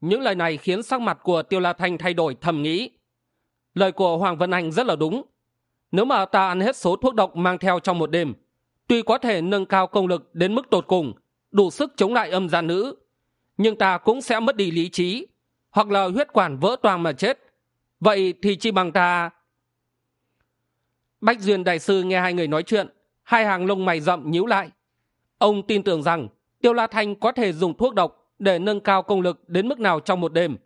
Những lời này khiến sắc mặt của tiêu la thanh thay đổi thầm nghĩ. Lời của hoàng vân anh rất là đúng nếu mà ta ăn hết số thuốc độc mang theo trong một đêm, tuy có thể nâng cao công lực đến mức tột cùng, đủ sức chống lại âm gian nữ, nhưng ta cũng sẽ mất đi lý trí, hoặc là huyết quản vỡ toang mà chết. Vậy thì chi bằng ta? Bách duyên đại sư nghe hai người nói chuyện, hai hàng lông mày rậm nhíu lại. Ông tin tưởng rằng tiêu la thanh có thể dùng thuốc độc để nâng cao công lực đến mức nào trong một đêm.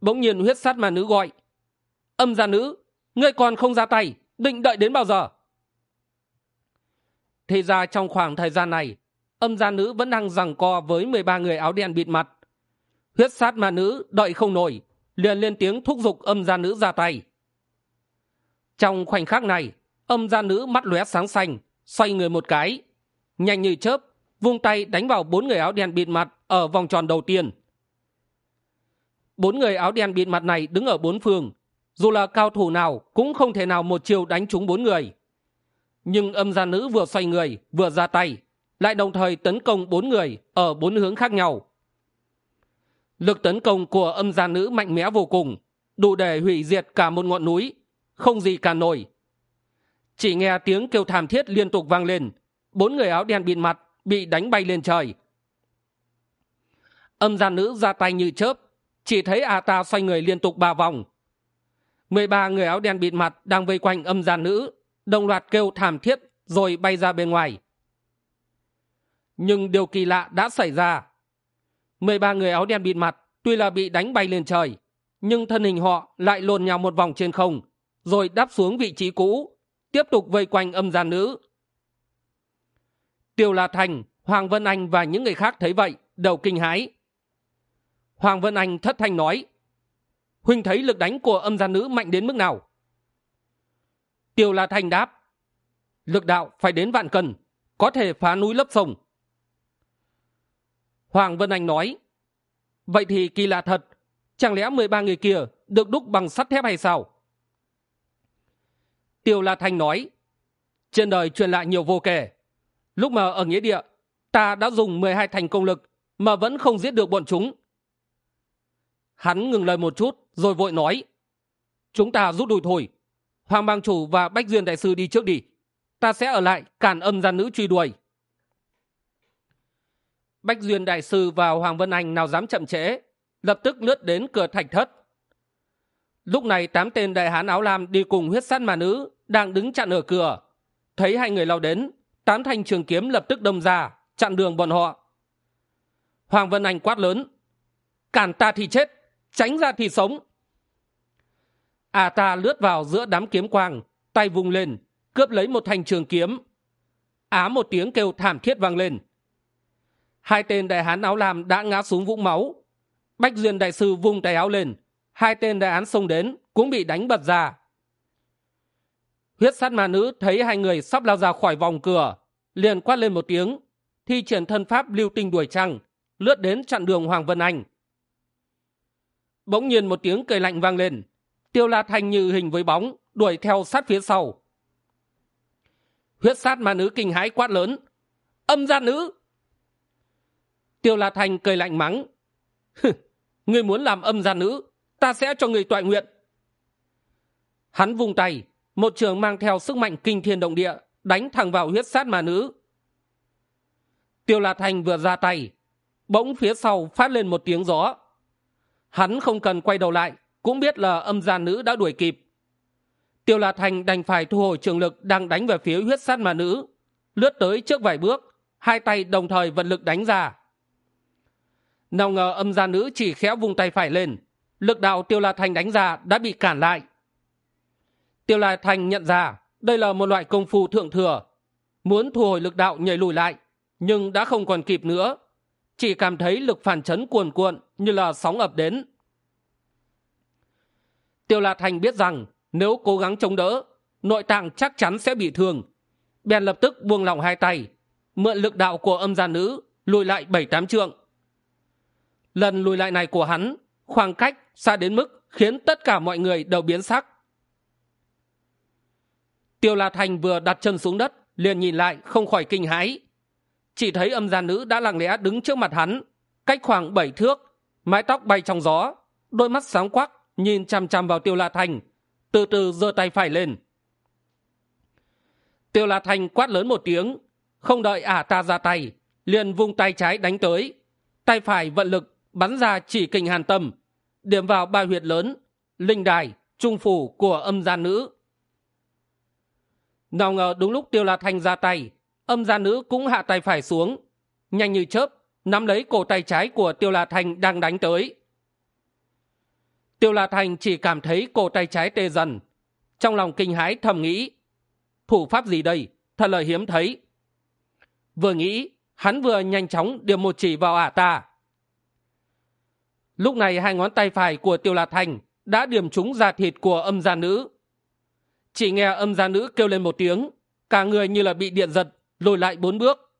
Bỗng nhiên huyết sát mà nữ gọi, âm gia nữ ngươi còn không ra tay, định đợi đến bao giờ? Thì ra trong khoảng thời gian này, âm gia nữ vẫn đang giằng co với mười ba người áo đen bịt mặt. Huyết sát ma nữ đợi không nổi, liền lên tiếng thúc giục âm gia nữ ra tay. Trong khoảnh khắc này, âm gia nữ mắt lóe sáng xanh, xoay người một cái, nhanh như chớp, vung tay đánh vào bốn người áo đen bịt mặt ở vòng tròn đầu tiên. Bốn người áo đen bịt mặt này đứng ở bốn phương dù là cao thủ nào cũng không thể nào một chiều đánh trúng bốn người. Nhưng âm gia nữ vừa xoay người, vừa ra tay, lại đồng thời tấn công bốn người ở bốn hướng khác nhau. Lực tấn công của âm gia nữ mạnh mẽ vô cùng, đủ để hủy diệt cả một ngọn núi, không gì cả nổi. Chỉ nghe tiếng kêu thảm thiết liên tục vang lên, bốn người áo đen bịt mặt, bị đánh bay lên trời. Âm gia nữ ra tay như chớp, chỉ thấy a ta xoay người liên tục ba vòng mười ba người áo đen bịt mặt đang vây quanh âm gian nữ, đồng loạt kêu thảm thiết rồi bay ra bên ngoài. Nhưng điều kỳ lạ đã xảy ra. mười ba người áo đen bịt mặt tuy là bị đánh bay lên trời, nhưng thân hình họ lại lồn nhào một vòng trên không, rồi đáp xuống vị trí cũ, tiếp tục vây quanh âm gian nữ. Tiêu la thành, hoàng vân anh và những người khác thấy vậy đều kinh hãi. Hoàng vân anh thất thanh nói huynh thấy lực đánh của âm gia nữ mạnh đến mức nào? Tiêu la thành đáp, lực đạo phải đến vạn cân, có thể phá núi lấp sông. Hoàng vân anh nói, vậy thì kỳ lạ thật, chẳng lẽ mười ba người kia được đúc bằng sắt thép hay sao? Tiêu la thanh nói, trên đời truyền lại nhiều vô kể. Lúc mà ở nghĩa địa, ta đã dùng mười hai thành công lực mà vẫn không giết được bọn chúng hắn ngừng lời một chút, rồi vội nói, chúng ta rút đuổi thôi. Hoàng bang chủ và bách duyên đại sư đi trước đi. Ta sẽ ở lại cản âm gian nữ truy đuổi. Bách duyên đại sư và hoàng vân anh nào dám chậm trễ, lập tức lướt đến cửa thạch thất. Lúc này tám tên đại hán áo lam đi cùng huyết sát mà nữ đang đứng chặn ở cửa. Thấy hai người lao đến, tám thanh trường kiếm lập tức đâm ra, chặn đường bọn họ. Hoàng vân anh quát lớn, cản ta thì chết tránh ra thì sống. À ta lướt vào giữa đám kiếm quang, tay vung lên, cướp lấy một thanh trường kiếm. Á một tiếng kêu thảm thiết vang lên. Hai tên đại hán áo lam đã ngã xuống vũng máu. Bách duyên đại sư vung tay áo lên, hai tên đại án xông đến, cũng bị đánh bật ra. Huyết sát ma nữ thấy hai người sắp lao ra khỏi vòng cửa, liền quát lên một tiếng, thi triển thân pháp lưu tinh đuổi trăng, lướt đến chặn đường hoàng vân anh bỗng nhiên một tiếng cười lạnh vang lên. Tiêu la thanh như hình với bóng, đuổi theo sát phía sau. Huyết sát ma nữ kinh hãi quát lớn. Âm gia nữ! Tiêu la thanh cười lạnh mắng. Ngươi muốn làm âm gia nữ, ta sẽ cho người toại nguyện. Hắn vung tay, một trường mang theo sức mạnh kinh thiên động địa, đánh thẳng vào huyết sát ma nữ. Tiêu la thành vừa ra tay, bỗng phía sau phát lên một tiếng gió hắn không cần quay đầu lại, cũng biết là âm gia nữ đã đuổi kịp. Tiêu la thành đành phải thu hồi trường lực đang đánh về phía huyết sát mà nữ, lướt tới trước vài bước, hai tay đồng thời vận lực đánh ra. Nào ngờ âm gia nữ chỉ khéo vung tay phải lên, lực đạo tiêu la thành đánh ra đã bị cản lại. Tiêu la thành nhận ra đây là một loại công phu thượng thừa, muốn thu hồi lực đạo nhảy lùi lại, nhưng đã không còn kịp nữa chỉ cảm thấy lực phản chấn cuồn cuộn như là sóng ập đến. Tiêu la thành biết rằng nếu cố gắng chống đỡ, nội tạng chắc chắn sẽ bị thương. Bèn lập tức buông lỏng hai tay, mượn lực đạo của âm gia nữ, lùi lại bảy tám trượng. Lần lùi lại này của hắn, khoảng cách xa đến mức khiến tất cả mọi người đều biến sắc. Tiêu la thành vừa đặt chân xuống đất, liền nhìn lại không khỏi kinh hãi chỉ thấy âm gia nữ đã lặng lẽ đứng trước mặt hắn, cách khoảng bảy thước, mái tóc bay trong gió, đôi mắt sáng quắc, nhìn chằm chằm vào tiêu la thành, từ từ giơ tay phải lên. Tiêu la thành quát lớn một tiếng, không đợi ả ta ra tay, liền vung tay trái đánh tới. Tay phải vận lực bắn ra chỉ kình hàn tâm, điểm vào ba huyệt lớn, linh đài, trung phủ của âm gia nữ. Nào ngờ đúng lúc tiêu la thanh ra tay âm gia nữ cũng hạ tay phải xuống. Nhanh như chớp, nắm lấy cổ tay trái của tiêu la Thành đang đánh tới. Tiêu la Thành chỉ cảm thấy cổ tay trái tê dần. Trong lòng kinh hãi thầm nghĩ, thủ pháp gì đây? Thật là hiếm thấy. Vừa nghĩ, hắn vừa nhanh chóng điểm một chỉ vào ả ta. Lúc này hai ngón tay phải của tiêu la thành đã điểm trúng da thịt của âm gia nữ. Chỉ nghe âm gia nữ kêu lên một tiếng, cả người như là bị điện giật lùi lại bốn bước.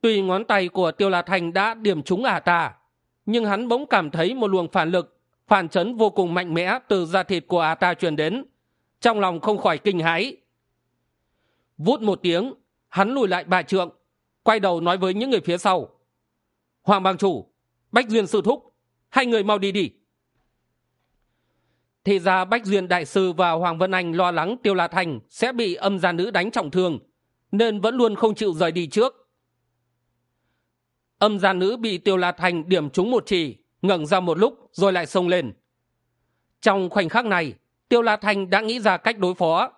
Tuy ngón tay của tiêu la thành đã điểm trúng ả ta, nhưng hắn bỗng cảm thấy một luồng phản lực, phản chấn vô cùng mạnh mẽ từ da thịt của ả ta truyền đến, trong lòng không khỏi kinh hãi. Vút một tiếng, hắn lùi lại bà trượng, quay đầu nói với những người phía sau. Hoàng bang chủ, bách duyên sư thúc, hai người mau đi đi. Thì ra bách duyên đại sư và hoàng vân anh lo lắng tiêu la thành sẽ bị âm gia nữ đánh trọng thương nên vẫn luôn không chịu rời đi trước. Âm gia nữ bị tiêu la thành điểm trúng một chỉ, ngẩng ra một lúc rồi lại xông lên. Trong khoảnh khắc này, tiêu la thành đã nghĩ ra cách đối phó.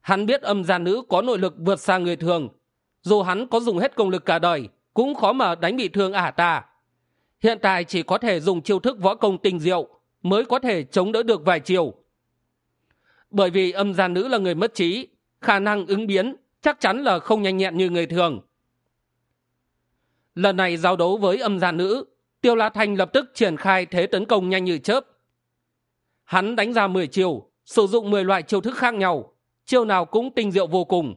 Hắn biết âm gia nữ có nội lực vượt xa người thường. Dù hắn có dùng hết công lực cả đời, cũng khó mà đánh bị thương ả ta. Hiện tại chỉ có thể dùng chiêu thức võ công tinh diệu mới có thể chống đỡ được vài chiều. Bởi vì âm gia nữ là người mất trí, khả năng ứng biến chắc chắn là không nhanh nhẹn như người thường. Lần này giao đấu với âm gia nữ, tiêu la thanh lập tức triển khai thế tấn công nhanh như chớp. Hắn đánh ra mười chiều, sử dụng mười loại chiêu thức khác nhau, chiêu nào cũng tinh diệu vô cùng.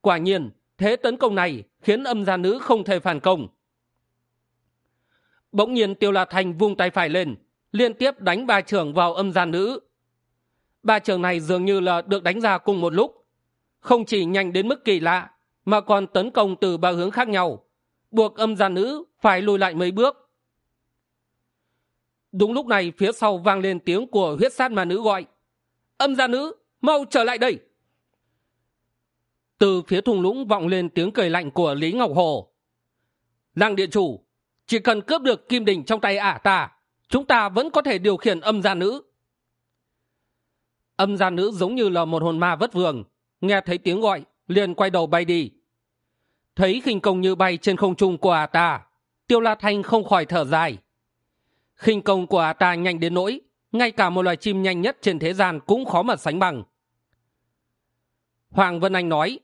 Quả nhiên, thế tấn công này khiến âm gia nữ không thể phản công. Bỗng nhiên tiêu la thanh vung tay phải lên, liên tiếp đánh ba trưởng vào âm gia nữ. Ba trưởng này dường như là được đánh ra cùng một lúc không chỉ nhanh đến mức kỳ lạ, mà còn tấn công từ ba hướng khác nhau, buộc âm gia nữ phải lùi lại mấy bước. Đúng lúc này, phía sau vang lên tiếng của huyết sát ma nữ gọi, âm gia nữ, mau trở lại đây! Từ phía thung lũng vọng lên tiếng cười lạnh của lý ngọc hồ. Làng điện chủ, chỉ cần cướp được kim đình trong tay ả ta, chúng ta vẫn có thể điều khiển âm gia nữ. Âm gia nữ giống như là một hồn ma vất vường nghe thấy tiếng gọi, liền quay đầu bay đi. Thấy khinh công như bay trên không trung của ả ta, tiêu la thanh không khỏi thở dài. Khinh công của ả ta nhanh đến nỗi, ngay cả một loài chim nhanh nhất trên thế gian cũng khó mà sánh bằng. Hoàng vân anh nói,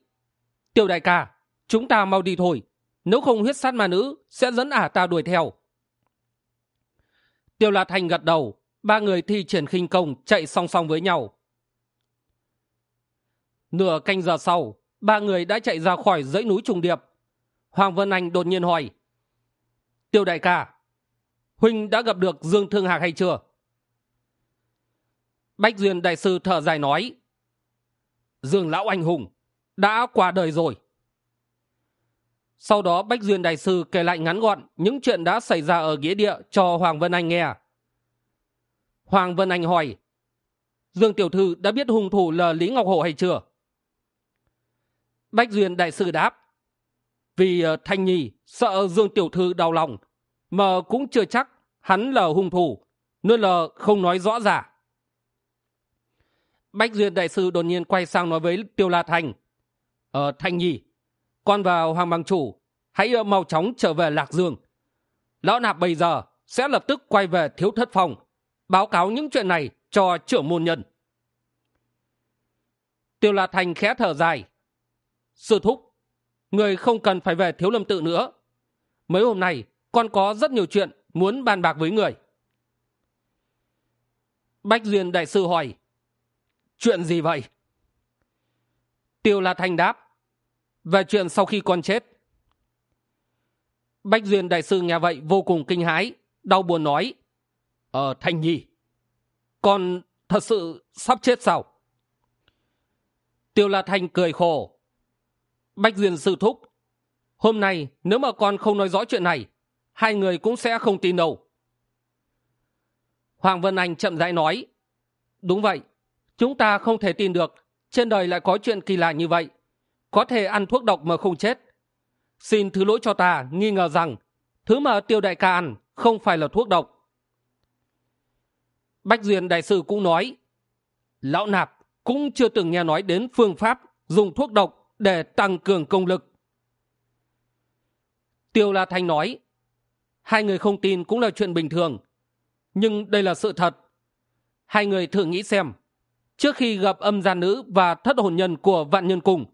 tiêu đại ca, chúng ta mau đi thôi. Nếu không huyết sát ma nữ, sẽ dẫn ả ta đuổi theo. Tiêu la thanh gật đầu, ba người thi triển khinh công chạy song song với nhau nửa canh giờ sau, ba người đã chạy ra khỏi dãy núi trùng điệp. Hoàng vân anh đột nhiên hỏi, tiêu đại ca, huynh đã gặp được dương thương hạc hay chưa? Bách duyên đại sư thở dài nói, dương lão anh hùng đã qua đời rồi. Sau đó bách duyên đại sư kể lại ngắn gọn những chuyện đã xảy ra ở nghĩa địa cho hoàng vân anh nghe. Hoàng vân anh hỏi, dương tiểu thư đã biết hung thủ là lý ngọc hổ hay chưa? Bách duyên đại sư đáp, vì ờ, thanh nhi sợ dương tiểu thư đau lòng, mà cũng chưa chắc hắn là hung thủ, nên là không nói rõ ràng. Bách duyên đại sư đột nhiên quay sang nói với tiêu la thành ờ thanh nhi, con và hoàng bằng chủ, hãy ờ, mau chóng trở về lạc dương. Lão nạp bây giờ sẽ lập tức quay về thiếu thất phòng, báo cáo những chuyện này cho trưởng môn nhân. Tiêu la thành khẽ thở dài sư thúc, người không cần phải về thiếu lâm tự nữa. Mấy hôm nay, con có rất nhiều chuyện muốn bàn bạc với người. Bách duyên đại sư hỏi, chuyện gì vậy? Tiêu la thanh đáp, về chuyện sau khi con chết. Bách duyên đại sư nghe vậy vô cùng kinh hãi, đau buồn nói ờ thanh nhi, con thật sự sắp chết sao? Tiêu la thanh cười khổ bách duyên sư thúc, hôm nay nếu mà con không nói rõ chuyện này, hai người cũng sẽ không tin đâu. Hoàng vân anh chậm rãi nói, đúng vậy, chúng ta không thể tin được, trên đời lại có chuyện kỳ lạ như vậy, có thể ăn thuốc độc mà không chết. Xin thứ lỗi cho ta, nghi ngờ rằng, thứ mà tiêu đại ca ăn không phải là thuốc độc. Bách duyên đại sư cũng nói, lão nạp cũng chưa từng nghe nói đến phương pháp dùng thuốc độc để tăng cường công lực. Tiêu la thanh nói, hai người không tin cũng là chuyện bình thường, nhưng đây là sự thật. Hai người thử nghĩ xem, trước khi gặp âm gia nữ và thất hồn nhân của vạn nhân cùng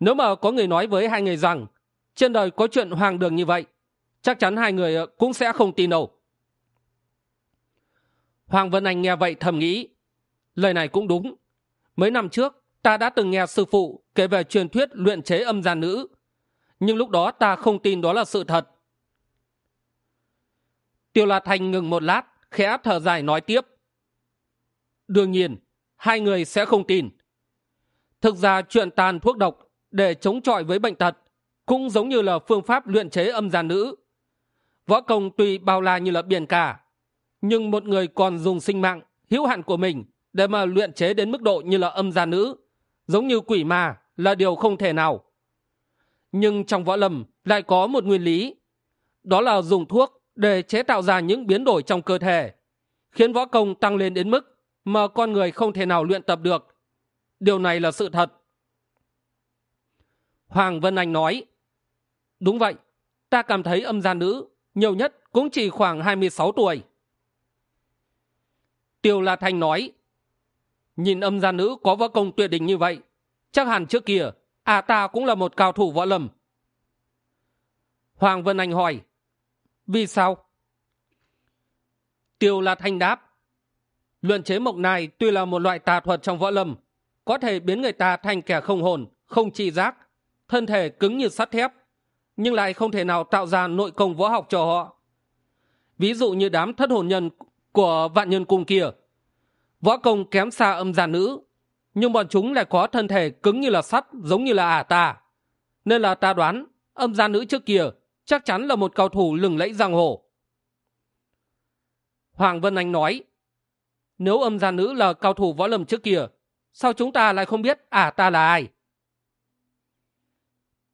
nếu mà có người nói với hai người rằng trên đời có chuyện hoàng đường như vậy, chắc chắn hai người cũng sẽ không tin đâu. Hoàng vân anh nghe vậy thầm nghĩ, lời này cũng đúng. Mấy năm trước ta đã từng nghe sư phụ kể về truyền thuyết luyện chế âm gia nữ, nhưng lúc đó ta không tin đó là sự thật. Tiêu la thành ngừng một lát, khẽ thở dài nói tiếp. Đương nhiên, hai người sẽ không tin. Thực ra chuyện tàn thuốc độc để chống chọi với bệnh tật cũng giống như là phương pháp luyện chế âm gian nữ. Võ công tuy bao la như là biển cả, nhưng một người còn dùng sinh mạng, hữu hạn của mình để mà luyện chế đến mức độ như là âm gian nữ giống như quỷ ma là điều không thể nào. Nhưng trong võ lâm lại có một nguyên lý, đó là dùng thuốc để chế tạo ra những biến đổi trong cơ thể, khiến võ công tăng lên đến mức mà con người không thể nào luyện tập được. Điều này là sự thật. Hoàng vân anh nói, đúng vậy, ta cảm thấy âm gia nữ nhiều nhất cũng chỉ khoảng hai mươi sáu tuổi. Tiêu la thanh nói nhìn âm gia nữ có võ công tuyệt đỉnh như vậy, chắc hẳn trước kia à ta cũng là một cao thủ võ lâm. Hoàng vân anh hỏi, vì sao? Tiêu là thanh đáp, luyện chế mộc này tuy là một loại tà thuật trong võ lâm, có thể biến người ta thành kẻ không hồn, không tri giác, thân thể cứng như sắt thép, nhưng lại không thể nào tạo ra nội công võ học cho họ. Ví dụ như đám thất hồn nhân của vạn nhân cung kia võ công kém xa âm gia nữ, nhưng bọn chúng lại có thân thể cứng như là sắt, giống như là ả ta. Nên là ta đoán, âm gia nữ trước kia chắc chắn là một cao thủ lừng lẫy giang hồ. Hoàng vân anh nói, nếu âm gia nữ là cao thủ võ lâm trước kia, sao chúng ta lại không biết ả ta là ai?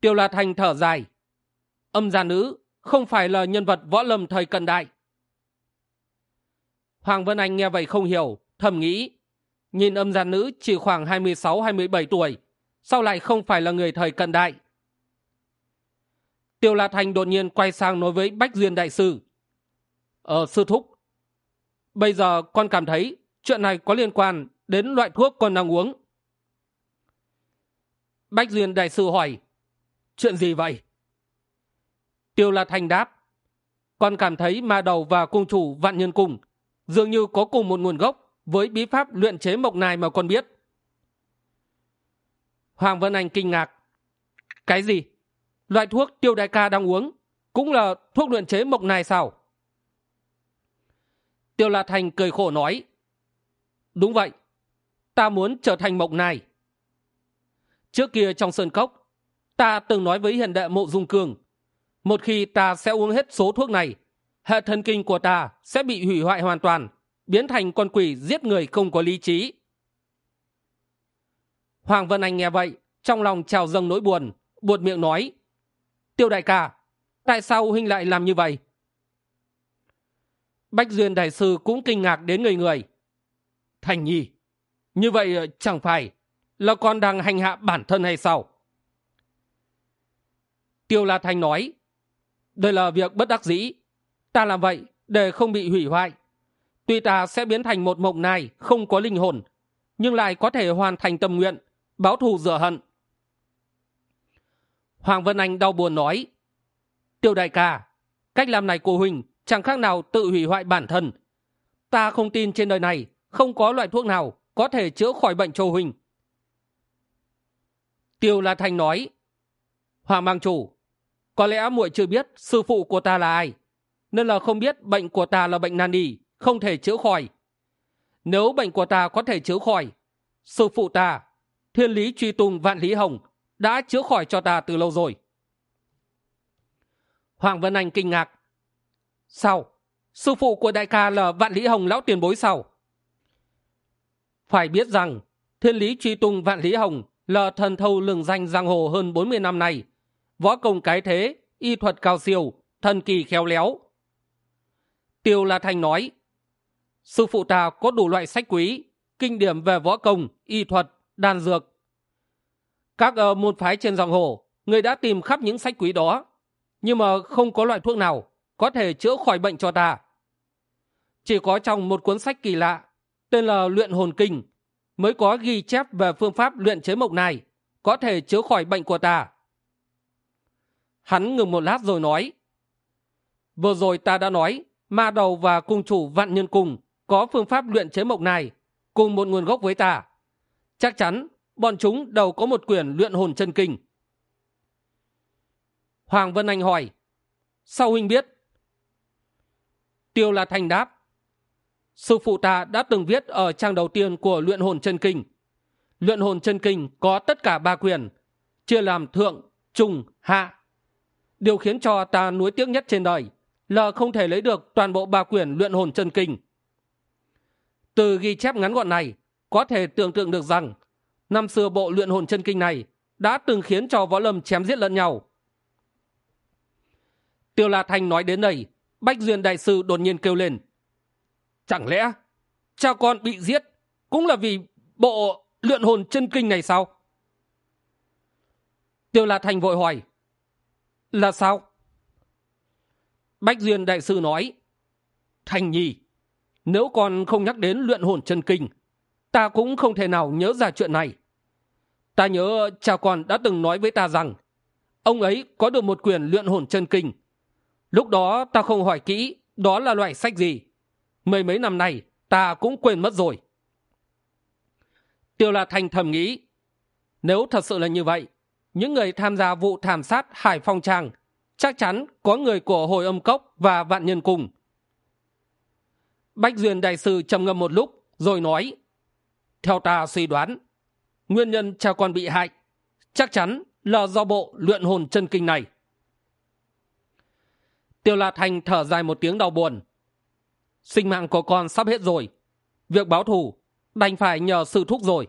Tiêu la thành thở dài, âm gia nữ không phải là nhân vật võ lâm thời cận đại. Hoàng vân anh nghe vậy không hiểu thầm nghĩ. Nhìn âm gia nữ chỉ khoảng hai mươi sáu, hai mươi bảy tuổi, sao lại không phải là người thời cận đại? Tiêu la thành đột nhiên quay sang nói với bách duyên đại sư. Ờ sư thúc, bây giờ con cảm thấy chuyện này có liên quan đến loại thuốc con đang uống. Bách duyên đại sư hỏi, chuyện gì vậy? Tiêu la thành đáp, con cảm thấy ma đầu và cung chủ vạn nhân cùng dường như có cùng một nguồn gốc với bí pháp luyện chế mộc nài mà con biết. Hoàng vân anh kinh ngạc. Cái gì? Loại thuốc tiêu đại ca đang uống cũng là thuốc luyện chế mộc nài sao? Tiêu la thành cười khổ nói. Đúng vậy, ta muốn trở thành mộc nài trước kia trong sơn cốc, ta từng nói với hiền đệ mộ dung cường, một khi ta sẽ uống hết số thuốc này, hệ thần kinh của ta sẽ bị hủy hoại hoàn toàn biến thành con quỷ giết người không có lý trí. Hoàng vân anh nghe vậy, trong lòng trào dâng nỗi buồn, buột miệng nói, tiêu đại ca, tại sao huynh lại làm như vậy? Bách duyên đại sư cũng kinh ngạc đến người người. Thành nhi, như vậy ờ, chẳng phải là con đang hành hạ bản thân hay sao? Tiêu la thanh nói, đây là việc bất đắc dĩ. Ta làm vậy để không bị hủy hoại tuy ta sẽ biến thành một mộng nai không có linh hồn, nhưng lại có thể hoàn thành tâm nguyện, báo thù rửa hận. Hoàng vân anh đau buồn nói tiêu đại ca, cách làm này của huỳnh chẳng khác nào tự hủy hoại bản thân. Ta không tin trên đời này không có loại thuốc nào có thể chữa khỏi bệnh cho huỳnh. Tiêu la thanh nói, hoàng mang chủ, có lẽ muội chưa biết sư phụ của ta là ai, nên là không biết bệnh của ta là bệnh nan y không thể chữa khỏi. Nếu bệnh của ta có thể chữa khỏi, sư phụ ta, thiên lý truy tung vạn lý hồng đã chữa khỏi cho ta từ lâu rồi. Hoàng vân anh kinh ngạc. Sao? Sư phụ của đại ca là vạn lý hồng lão tiền bối sao? Phải biết rằng, thiên lý truy tung vạn lý hồng là thần thâu lường danh giang hồ hơn bốn mươi năm nay. Võ công cái thế, y thuật cao siêu, thần kỳ khéo léo. Tiêu la thanh nói sư phụ ta có đủ loại sách quý kinh điểm về võ công y thuật đan dược. Các uh, môn phái trên dòng hồ người đã tìm khắp những sách quý đó nhưng mà không có loại thuốc nào có thể chữa khỏi bệnh cho ta. Chỉ có trong một cuốn sách kỳ lạ tên là luyện hồn kinh mới có ghi chép về phương pháp luyện chế mộc này có thể chữa khỏi bệnh của ta. Hắn ngừng một lát rồi nói vừa rồi ta đã nói ma đầu và cung chủ vạn nhân cùng có phương pháp luyện chế mộc này cùng một nguồn gốc với ta. Chắc chắn bọn chúng đều có một quyển luyện hồn chân kinh. Hoàng vân anh hỏi sao huynh biết? Tiêu là thành đáp, sư phụ ta đã từng viết ở trang đầu tiên của luyện hồn chân kinh. Luyện hồn chân kinh có tất cả ba quyền chia làm thượng, trung, hạ. Điều khiến cho ta nuối tiếc nhất trên đời là không thể lấy được toàn bộ ba quyền luyện hồn chân kinh từ ghi chép ngắn gọn này, có thể tưởng tượng được rằng, năm xưa bộ luyện hồn chân kinh này đã từng khiến cho võ lâm chém giết lẫn nhau. Tiêu la thanh nói đến đây, bách duyên đại sư đột nhiên kêu lên. Chẳng lẽ, cha con bị giết cũng là vì bộ luyện hồn chân kinh này sao? Tiêu la thanh vội hỏi. Là sao? Bách duyên đại sư nói. Thành nhi nếu con không nhắc đến luyện hồn chân kinh, ta cũng không thể nào nhớ ra chuyện này. Ta nhớ cha con đã từng nói với ta rằng, ông ấy có được một quyền luyện hồn chân kinh. Lúc đó ta không hỏi kỹ đó là loại sách gì. Mười mấy năm nay, ta cũng quên mất rồi. Tiêu la Thành thầm nghĩ, nếu thật sự là như vậy, những người tham gia vụ thảm sát hải phong trang chắc chắn có người của hồi âm cốc và vạn nhân cùng bách duyên đại sư trầm ngâm một lúc, rồi nói, theo ta suy đoán, nguyên nhân cha con bị hại chắc chắn là do bộ luyện hồn chân kinh này. Tiêu la thành thở dài một tiếng đau buồn, sinh mạng của con sắp hết rồi, việc báo thù đành phải nhờ sư thúc rồi.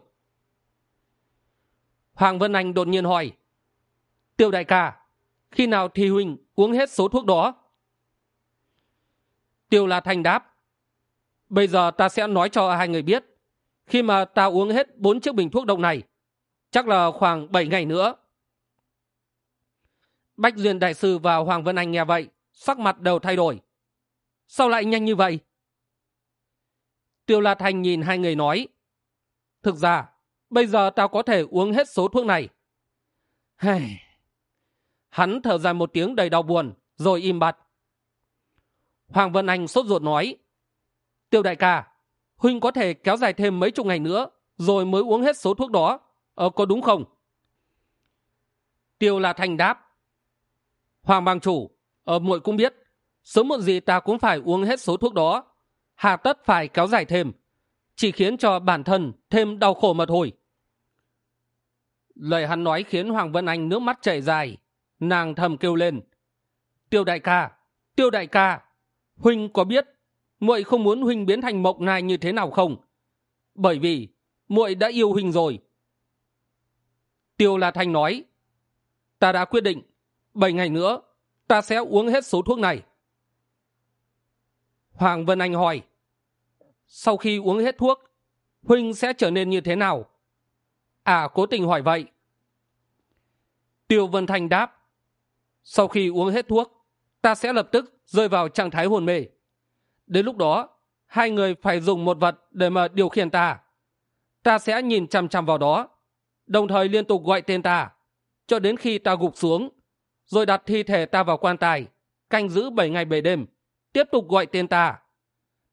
Hoàng vân anh đột nhiên hỏi, tiêu đại ca, khi nào thì huynh uống hết số thuốc đó? Tiêu la thành đáp bây giờ ta sẽ nói cho hai người biết, khi mà ta uống hết bốn chiếc bình thuốc độc này, chắc là khoảng bảy ngày nữa. Bách duyên đại sư và hoàng vân anh nghe vậy, sắc mặt đều thay đổi. Sao lại nhanh như vậy? Tiêu la thanh nhìn hai người nói, thực ra, bây giờ ta có thể uống hết số thuốc này. Hắn thở dài một tiếng đầy đau buồn, rồi im bặt. Hoàng vân anh sốt ruột nói tiêu đại ca huynh có thể kéo dài thêm mấy chục ngày nữa rồi mới uống hết số thuốc đó. Ờ, có đúng không? Tiêu là thành đáp. Hoàng bang chủ ờ, muội cũng biết sớm muộn gì ta cũng phải uống hết số thuốc đó. Hà tất phải kéo dài thêm chỉ khiến cho bản thân thêm đau khổ mà thôi. Lời hắn nói khiến hoàng vân anh nước mắt chảy dài nàng thầm kêu lên. Tiêu đại ca tiêu đại ca huynh có biết muội không muốn huynh biến thành mộng nai như thế nào không? Bởi vì muội đã yêu huynh rồi. Tiêu la thanh nói, ta đã quyết định, bảy ngày nữa, ta sẽ uống hết số thuốc này. Hoàng vân anh hỏi, sau khi uống hết thuốc, huynh sẽ trở nên như thế nào? À cố tình hỏi vậy. Tiêu vân thanh đáp, sau khi uống hết thuốc, ta sẽ lập tức rơi vào trạng thái hồn mê đến lúc đó, hai người phải dùng một vật để mà điều khiển ta. Ta sẽ nhìn chằm chằm vào đó, đồng thời liên tục gọi tên ta, cho đến khi ta gục xuống, rồi đặt thi thể ta vào quan tài, canh giữ bảy ngày bảy đêm, tiếp tục gọi tên ta.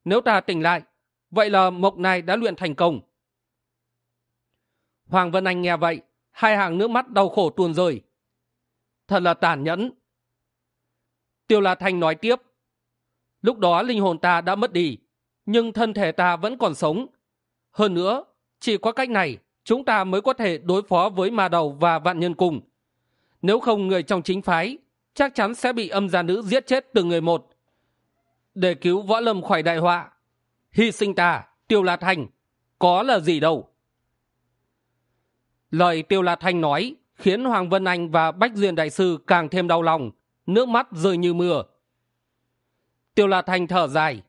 Nếu ta tỉnh lại, vậy là mộc này đã luyện thành công. Hoàng vân anh nghe vậy, hai hàng nước mắt đau khổ tuôn rơi. Thật là tàn nhẫn. Tiêu la thanh nói tiếp lúc đó linh hồn ta đã mất đi, nhưng thân thể ta vẫn còn sống. Hơn nữa, chỉ có cách này, chúng ta mới có thể đối phó với ma đầu và vạn nhân cùng nếu không người trong chính phái, chắc chắn sẽ bị âm gia nữ giết chết từng người một. Để cứu võ lâm khỏi đại họa, hy sinh ta, tiêu la thành có là gì đâu? Lời tiêu la thanh nói khiến hoàng vân anh và bách duyên đại sư càng thêm đau lòng, nước mắt rơi như mưa tiêu la thanh thở dài.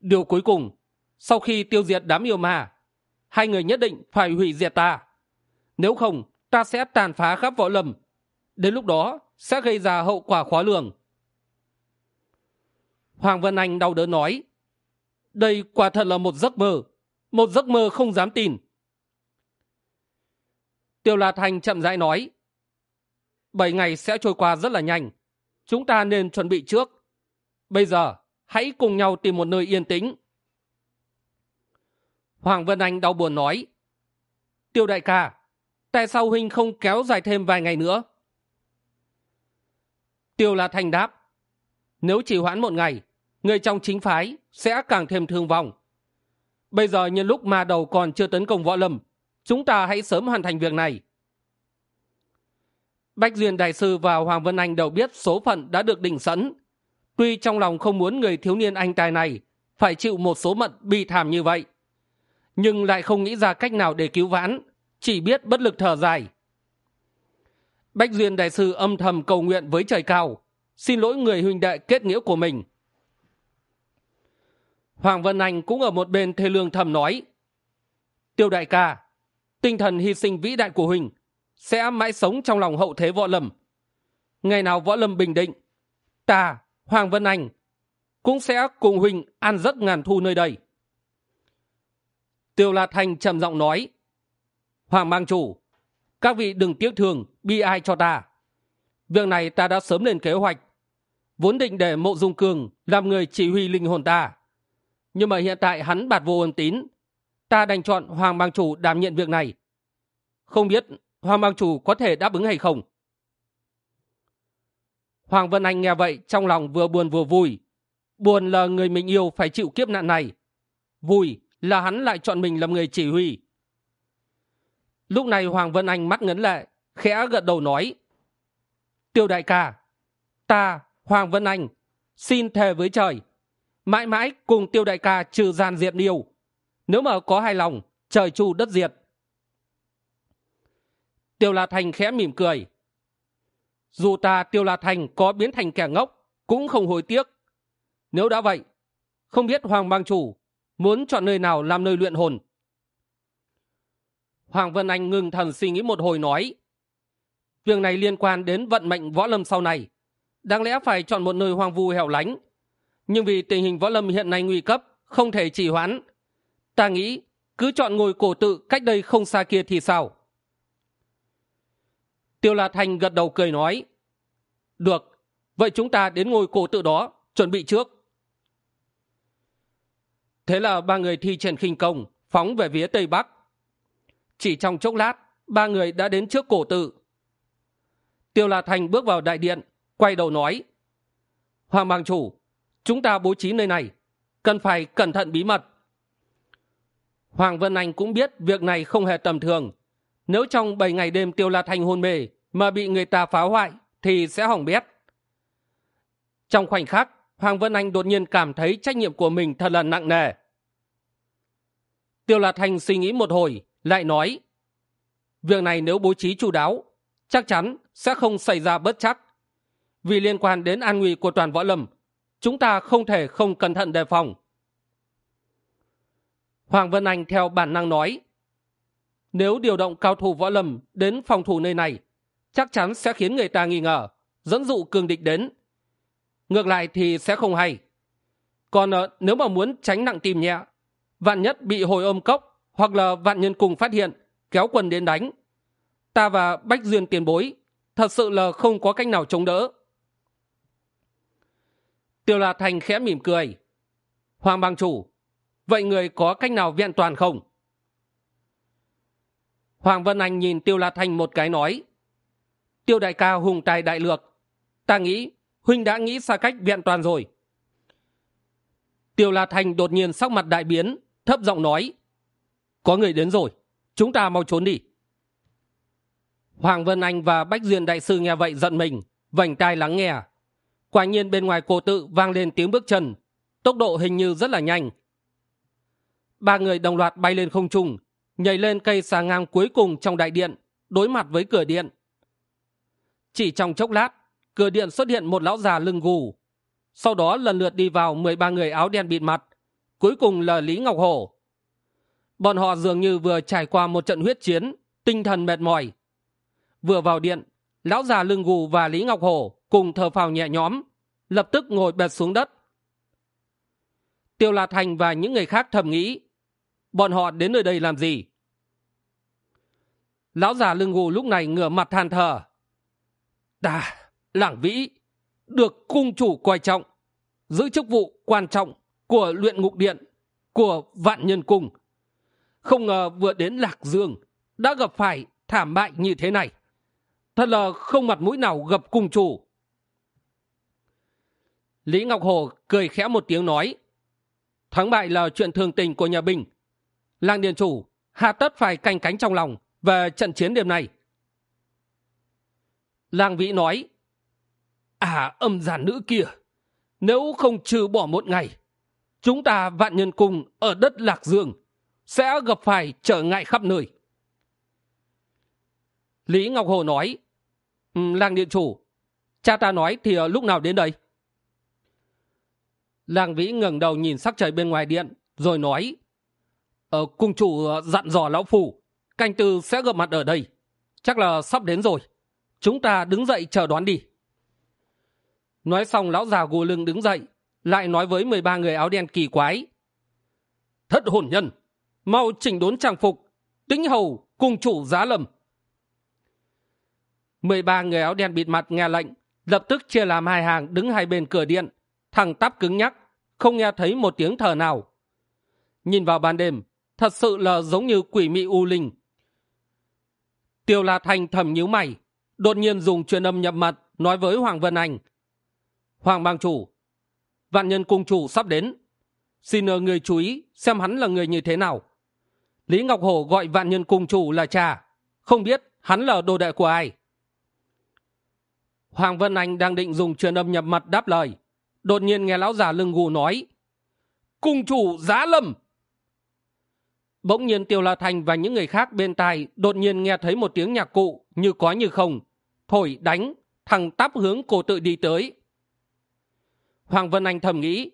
Điều cuối cùng, sau khi tiêu diệt đám yêu ma, hai người nhất định phải hủy diệt ta. Nếu không, ta sẽ tàn phá khắp võ lâm. Đến lúc đó, sẽ gây ra hậu quả khó lường. Hoàng vân anh đau đớn nói, đây quả thật là một giấc mơ, một giấc mơ không dám tin. Tiêu la thanh chậm rãi nói, bảy ngày sẽ trôi qua rất là nhanh. Chúng ta nên chuẩn bị trước bây giờ, hãy cùng nhau tìm một nơi yên tĩnh. Hoàng vân anh đau buồn nói, tiêu đại ca, tại sao huynh không kéo dài thêm vài ngày nữa? Tiêu là thành đáp, nếu chỉ hoãn một ngày, người trong chính phái sẽ càng thêm thương vong. Bây giờ nhân lúc ma đầu còn chưa tấn công võ lâm, chúng ta hãy sớm hoàn thành việc này. Bách duyên đại sư và hoàng vân anh đều biết số phận đã được định sẵn tuy trong lòng không muốn người thiếu niên anh tài này phải chịu một số mận bi thảm như vậy, nhưng lại không nghĩ ra cách nào để cứu vãn, chỉ biết bất lực thở dài. Bách duyên đại sư âm thầm cầu nguyện với trời cao, xin lỗi người huynh đệ kết nghĩa của mình. Hoàng vân anh cũng ở một bên thê lương thầm nói, tiêu đại ca, tinh thần hy sinh vĩ đại của huỳnh sẽ mãi sống trong lòng hậu thế võ lâm. Ngày nào võ lâm bình định, ta hoàng vân anh cũng sẽ cùng huỳnh ăn rất ngàn thu nơi đây. Tiêu la thanh trầm giọng nói, hoàng mang chủ, các vị đừng tiếc thương, bi ai cho ta. Việc này ta đã sớm lên kế hoạch, vốn định để mộ dung cường làm người chỉ huy linh hồn ta. Nhưng mà hiện tại hắn bạt vô ân tín, ta đành chọn hoàng bang chủ đảm nhận việc này. Không biết hoàng bang chủ có thể đáp ứng hay không? Hoàng vân anh nghe vậy, trong lòng vừa buồn vừa vui. Buồn là người mình yêu phải chịu kiếp nạn này. Vui là hắn lại chọn mình làm người chỉ huy. Lúc này hoàng vân anh mắt ngấn lệ, khẽ gật đầu nói, tiêu đại ca, ta, hoàng vân anh, xin thề với trời, mãi mãi cùng tiêu đại ca trừ gian diệt điều. nếu mà có hài lòng, trời chu đất diệt. Tiêu la thành khẽ mỉm cười dù ta tiêu la thành có biến thành kẻ ngốc, cũng không hối tiếc. Nếu đã vậy, không biết hoàng bang chủ muốn chọn nơi nào làm nơi luyện hồn? Hoàng vân anh ngừng thần suy nghĩ một hồi nói, việc này liên quan đến vận mệnh võ lâm sau này. Đáng lẽ phải chọn một nơi hoang vu hẻo lánh. Nhưng vì tình hình võ lâm hiện nay nguy cấp, không thể trì hoãn. Ta nghĩ cứ chọn ngồi cổ tự cách đây không xa kia thì sao? Tiêu la Thanh gật đầu cười nói, được, vậy chúng ta đến ngôi cổ tự đó, chuẩn bị trước. Thế là ba người thi triển khinh công, phóng về phía tây bắc. Chỉ trong chốc lát, ba người đã đến trước cổ tự. Tiêu la Thanh bước vào đại điện, quay đầu nói, hoàng bang chủ, chúng ta bố trí nơi này, cần phải cẩn thận bí mật. Hoàng vân anh cũng biết việc này không hề tầm thường. Nếu trong bảy ngày đêm tiêu la Thanh hôn mê mà bị người ta phá hoại thì sẽ hỏng bét. Trong khoảnh khắc, hoàng vân anh đột nhiên cảm thấy trách nhiệm của mình thật là nặng nề. Tiêu Lạt thành suy nghĩ một hồi, lại nói, việc này nếu bố trí chú đáo, chắc chắn sẽ không xảy ra bất chắc. Vì liên quan đến an nguy của toàn võ lâm, chúng ta không thể không cẩn thận đề phòng. Hoàng vân anh theo bản năng nói, nếu điều động cao thủ võ lâm đến phòng thủ nơi này chắc chắn sẽ khiến người ta nghi ngờ, dẫn dụ cường địch đến. Ngược lại thì sẽ không hay. Còn ờ, nếu mà muốn tránh nặng tìm nhẹ, vạn nhất bị hồi ôm cốc hoặc là vạn nhân cùng phát hiện, kéo quần đến đánh. Ta và bách duyên tiền bối, thật sự là không có cách nào chống đỡ. Tiêu la thành khẽ mỉm cười. Hoàng bang chủ, vậy người có cách nào vẹn toàn không? Hoàng vân anh nhìn tiêu la thành một cái nói tiêu đại ca hùng tài đại lược. Ta nghĩ huynh đã nghĩ xa cách vẹn toàn rồi. Tiêu la thành đột nhiên sắc mặt đại biến, thấp giọng nói, có người đến rồi, chúng ta mau trốn đi. Hoàng vân anh và bách duyên đại sư nghe vậy giận mình, vành tai lắng nghe. Quả nhiên bên ngoài cổ tự vang lên tiếng bước chân, tốc độ hình như rất là nhanh. Ba người đồng loạt bay lên không trung, nhảy lên cây xà ngang cuối cùng trong đại điện, đối mặt với cửa điện chỉ trong chốc lát, cửa điện xuất hiện một lão già lưng gù. Sau đó lần lượt đi vào mười ba người áo đen bịt mặt. Cuối cùng là lý ngọc hổ. Bọn họ dường như vừa trải qua một trận huyết chiến, tinh thần mệt mỏi. Vừa vào điện, lão già lưng gù và lý ngọc hổ cùng thờ phào nhẹ nhõm, lập tức ngồi bệt xuống đất. Tiêu la thành và những người khác thầm nghĩ, bọn họ đến nơi đây làm gì? Lão già lưng gù lúc này ngửa mặt than thở ta lảng vĩ được cung chủ coi trọng, giữ chức vụ quan trọng của luyện ngục điện của vạn nhân cung. Không ngờ vừa đến lạc dương, đã gặp phải thảm bại như thế này. Thật là không mặt mũi nào gặp cung chủ. Lý ngọc hồ cười khẽ một tiếng nói, thắng bại là chuyện thường tình của nhà binh lang điền chủ hà tất phải canh cánh trong lòng về trận chiến đêm này lang vĩ nói à âm giản nữ kia, nếu không trừ bỏ một ngày, chúng ta vạn nhân cùng ở đất lạc dương sẽ gặp phải trở ngại khắp nơi. Lý ngọc hồ nói ừ, lang điện chủ, cha ta nói thì lúc nào đến đây? Lang vĩ ngẩng đầu nhìn sắc trời bên ngoài điện, rồi nói ở cung chủ dặn dò lão phủ canh tư sẽ gặp mặt ở đây, chắc là sắp đến rồi chúng ta đứng dậy chờ đón đi. Nói xong, lão già gù lưng đứng dậy, lại nói với mười ba người áo đen kỳ quái. Thất hồn nhân, mau chỉnh đốn trang phục tính hầu cùng chủ giá lầm mười ba người áo đen bịt mặt nghe lệnh, lập tức chia làm hai hàng đứng hai bên cửa điện thằng tắp cứng nhắc, không nghe thấy một tiếng thở nào. Nhìn vào ban đêm, thật sự là giống như quỷ mị u linh. Tiêu la thanh thầm nhíu mày đột nhiên dùng truyền âm nhập mật nói với hoàng vân anh. Hoàng bang chủ, vạn nhân cung chủ sắp đến. Xin người chú ý xem hắn là người như thế nào. Lý ngọc hổ gọi vạn nhân cung chủ là cha, không biết hắn là đồ đệ của ai. Hoàng vân anh đang định dùng truyền âm nhập mật đáp lời, đột nhiên nghe lão già lưng gù nói, cung chủ giá lâm. Bỗng nhiên tiêu la thành và những người khác bên tai đột nhiên nghe thấy một tiếng nhạc cụ như có như không thổi đánh thằng tắp hướng cổ tự đi tới. Hoàng vân anh thầm nghĩ,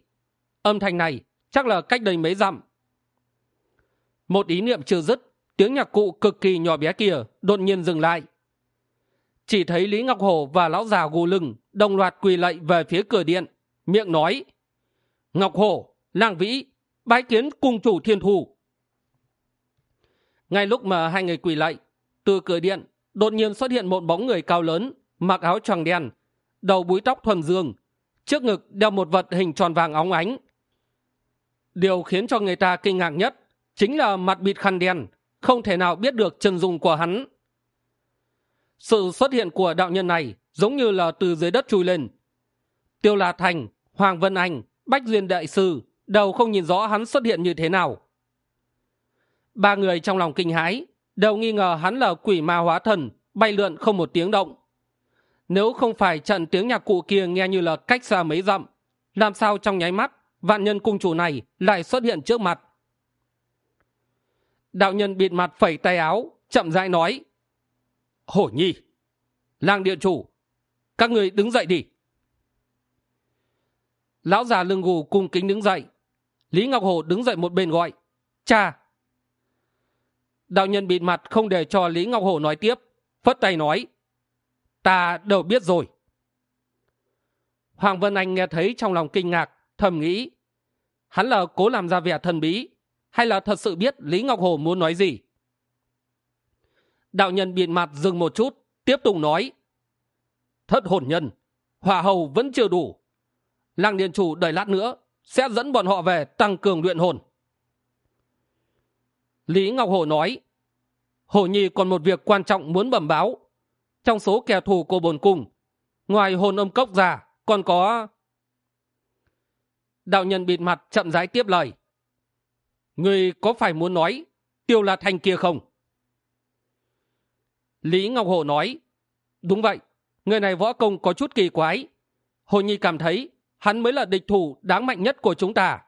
âm thanh này chắc là cách đây mấy dặm. Một ý niệm chưa dứt, tiếng nhạc cụ cực kỳ nhỏ bé kia đột nhiên dừng lại. Chỉ thấy lý ngọc hồ và lão già gù lưng đồng loạt quỳ lạy về phía cửa điện, miệng nói, ngọc hồ lang vĩ, bái kiến cung chủ thiên thù ngay lúc mà hai người quỳ lạy, từ cửa điện đột nhiên xuất hiện một bóng người cao lớn, mặc áo choàng đen, đầu búi tóc thuần dương, trước ngực đeo một vật hình tròn vàng óng ánh. Điều khiến cho người ta kinh ngạc nhất chính là mặt bịt khăn đen, không thể nào biết được chân dung của hắn. Sự xuất hiện của đạo nhân này giống như là từ dưới đất chui lên. Tiêu la thành, hoàng vân anh, bách duyên đại sư đều không nhìn rõ hắn xuất hiện như thế nào. Ba người trong lòng kinh hãi đều nghi ngờ hắn là quỷ ma hóa thần, bay lượn không một tiếng động. Nếu không phải trận tiếng nhạc cụ kia nghe như là cách xa mấy dặm, làm sao trong nháy mắt, vạn nhân cung chủ này lại xuất hiện trước mặt? Đạo nhân bịt mặt phẩy tay áo, chậm rãi nói, hổ nhi, lang điện chủ, các người đứng dậy đi. Lão già lưng gù cung kính đứng dậy, lý ngọc hồ đứng dậy một bên gọi, cha đạo nhân bịt mặt không để cho lý ngọc Hổ nói tiếp. Phất tay nói, ta đều biết rồi. Hoàng vân anh nghe thấy trong lòng kinh ngạc, thầm nghĩ, hắn là cố làm ra vẻ thần bí, hay là thật sự biết lý ngọc hồ muốn nói gì? Đạo nhân bịt mặt dừng một chút, tiếp tục nói, thất hồn nhân hỏa hầu vẫn chưa đủ. Làng điện chủ đợi lát nữa sẽ dẫn bọn họ về tăng cường luyện hồn lý ngọc Hổ nói Hổ nhi còn một việc quan trọng muốn bẩm báo. Trong số kẻ thù của bồn cung ngoài hồn âm cốc già, còn có đạo nhân bịt mặt chậm rãi tiếp lời người có phải muốn nói tiêu là Thành kia không? Lý ngọc Hổ nói đúng vậy người này võ công có chút kỳ quái. Hồ nhi cảm thấy hắn mới là địch thủ đáng mạnh nhất của chúng ta.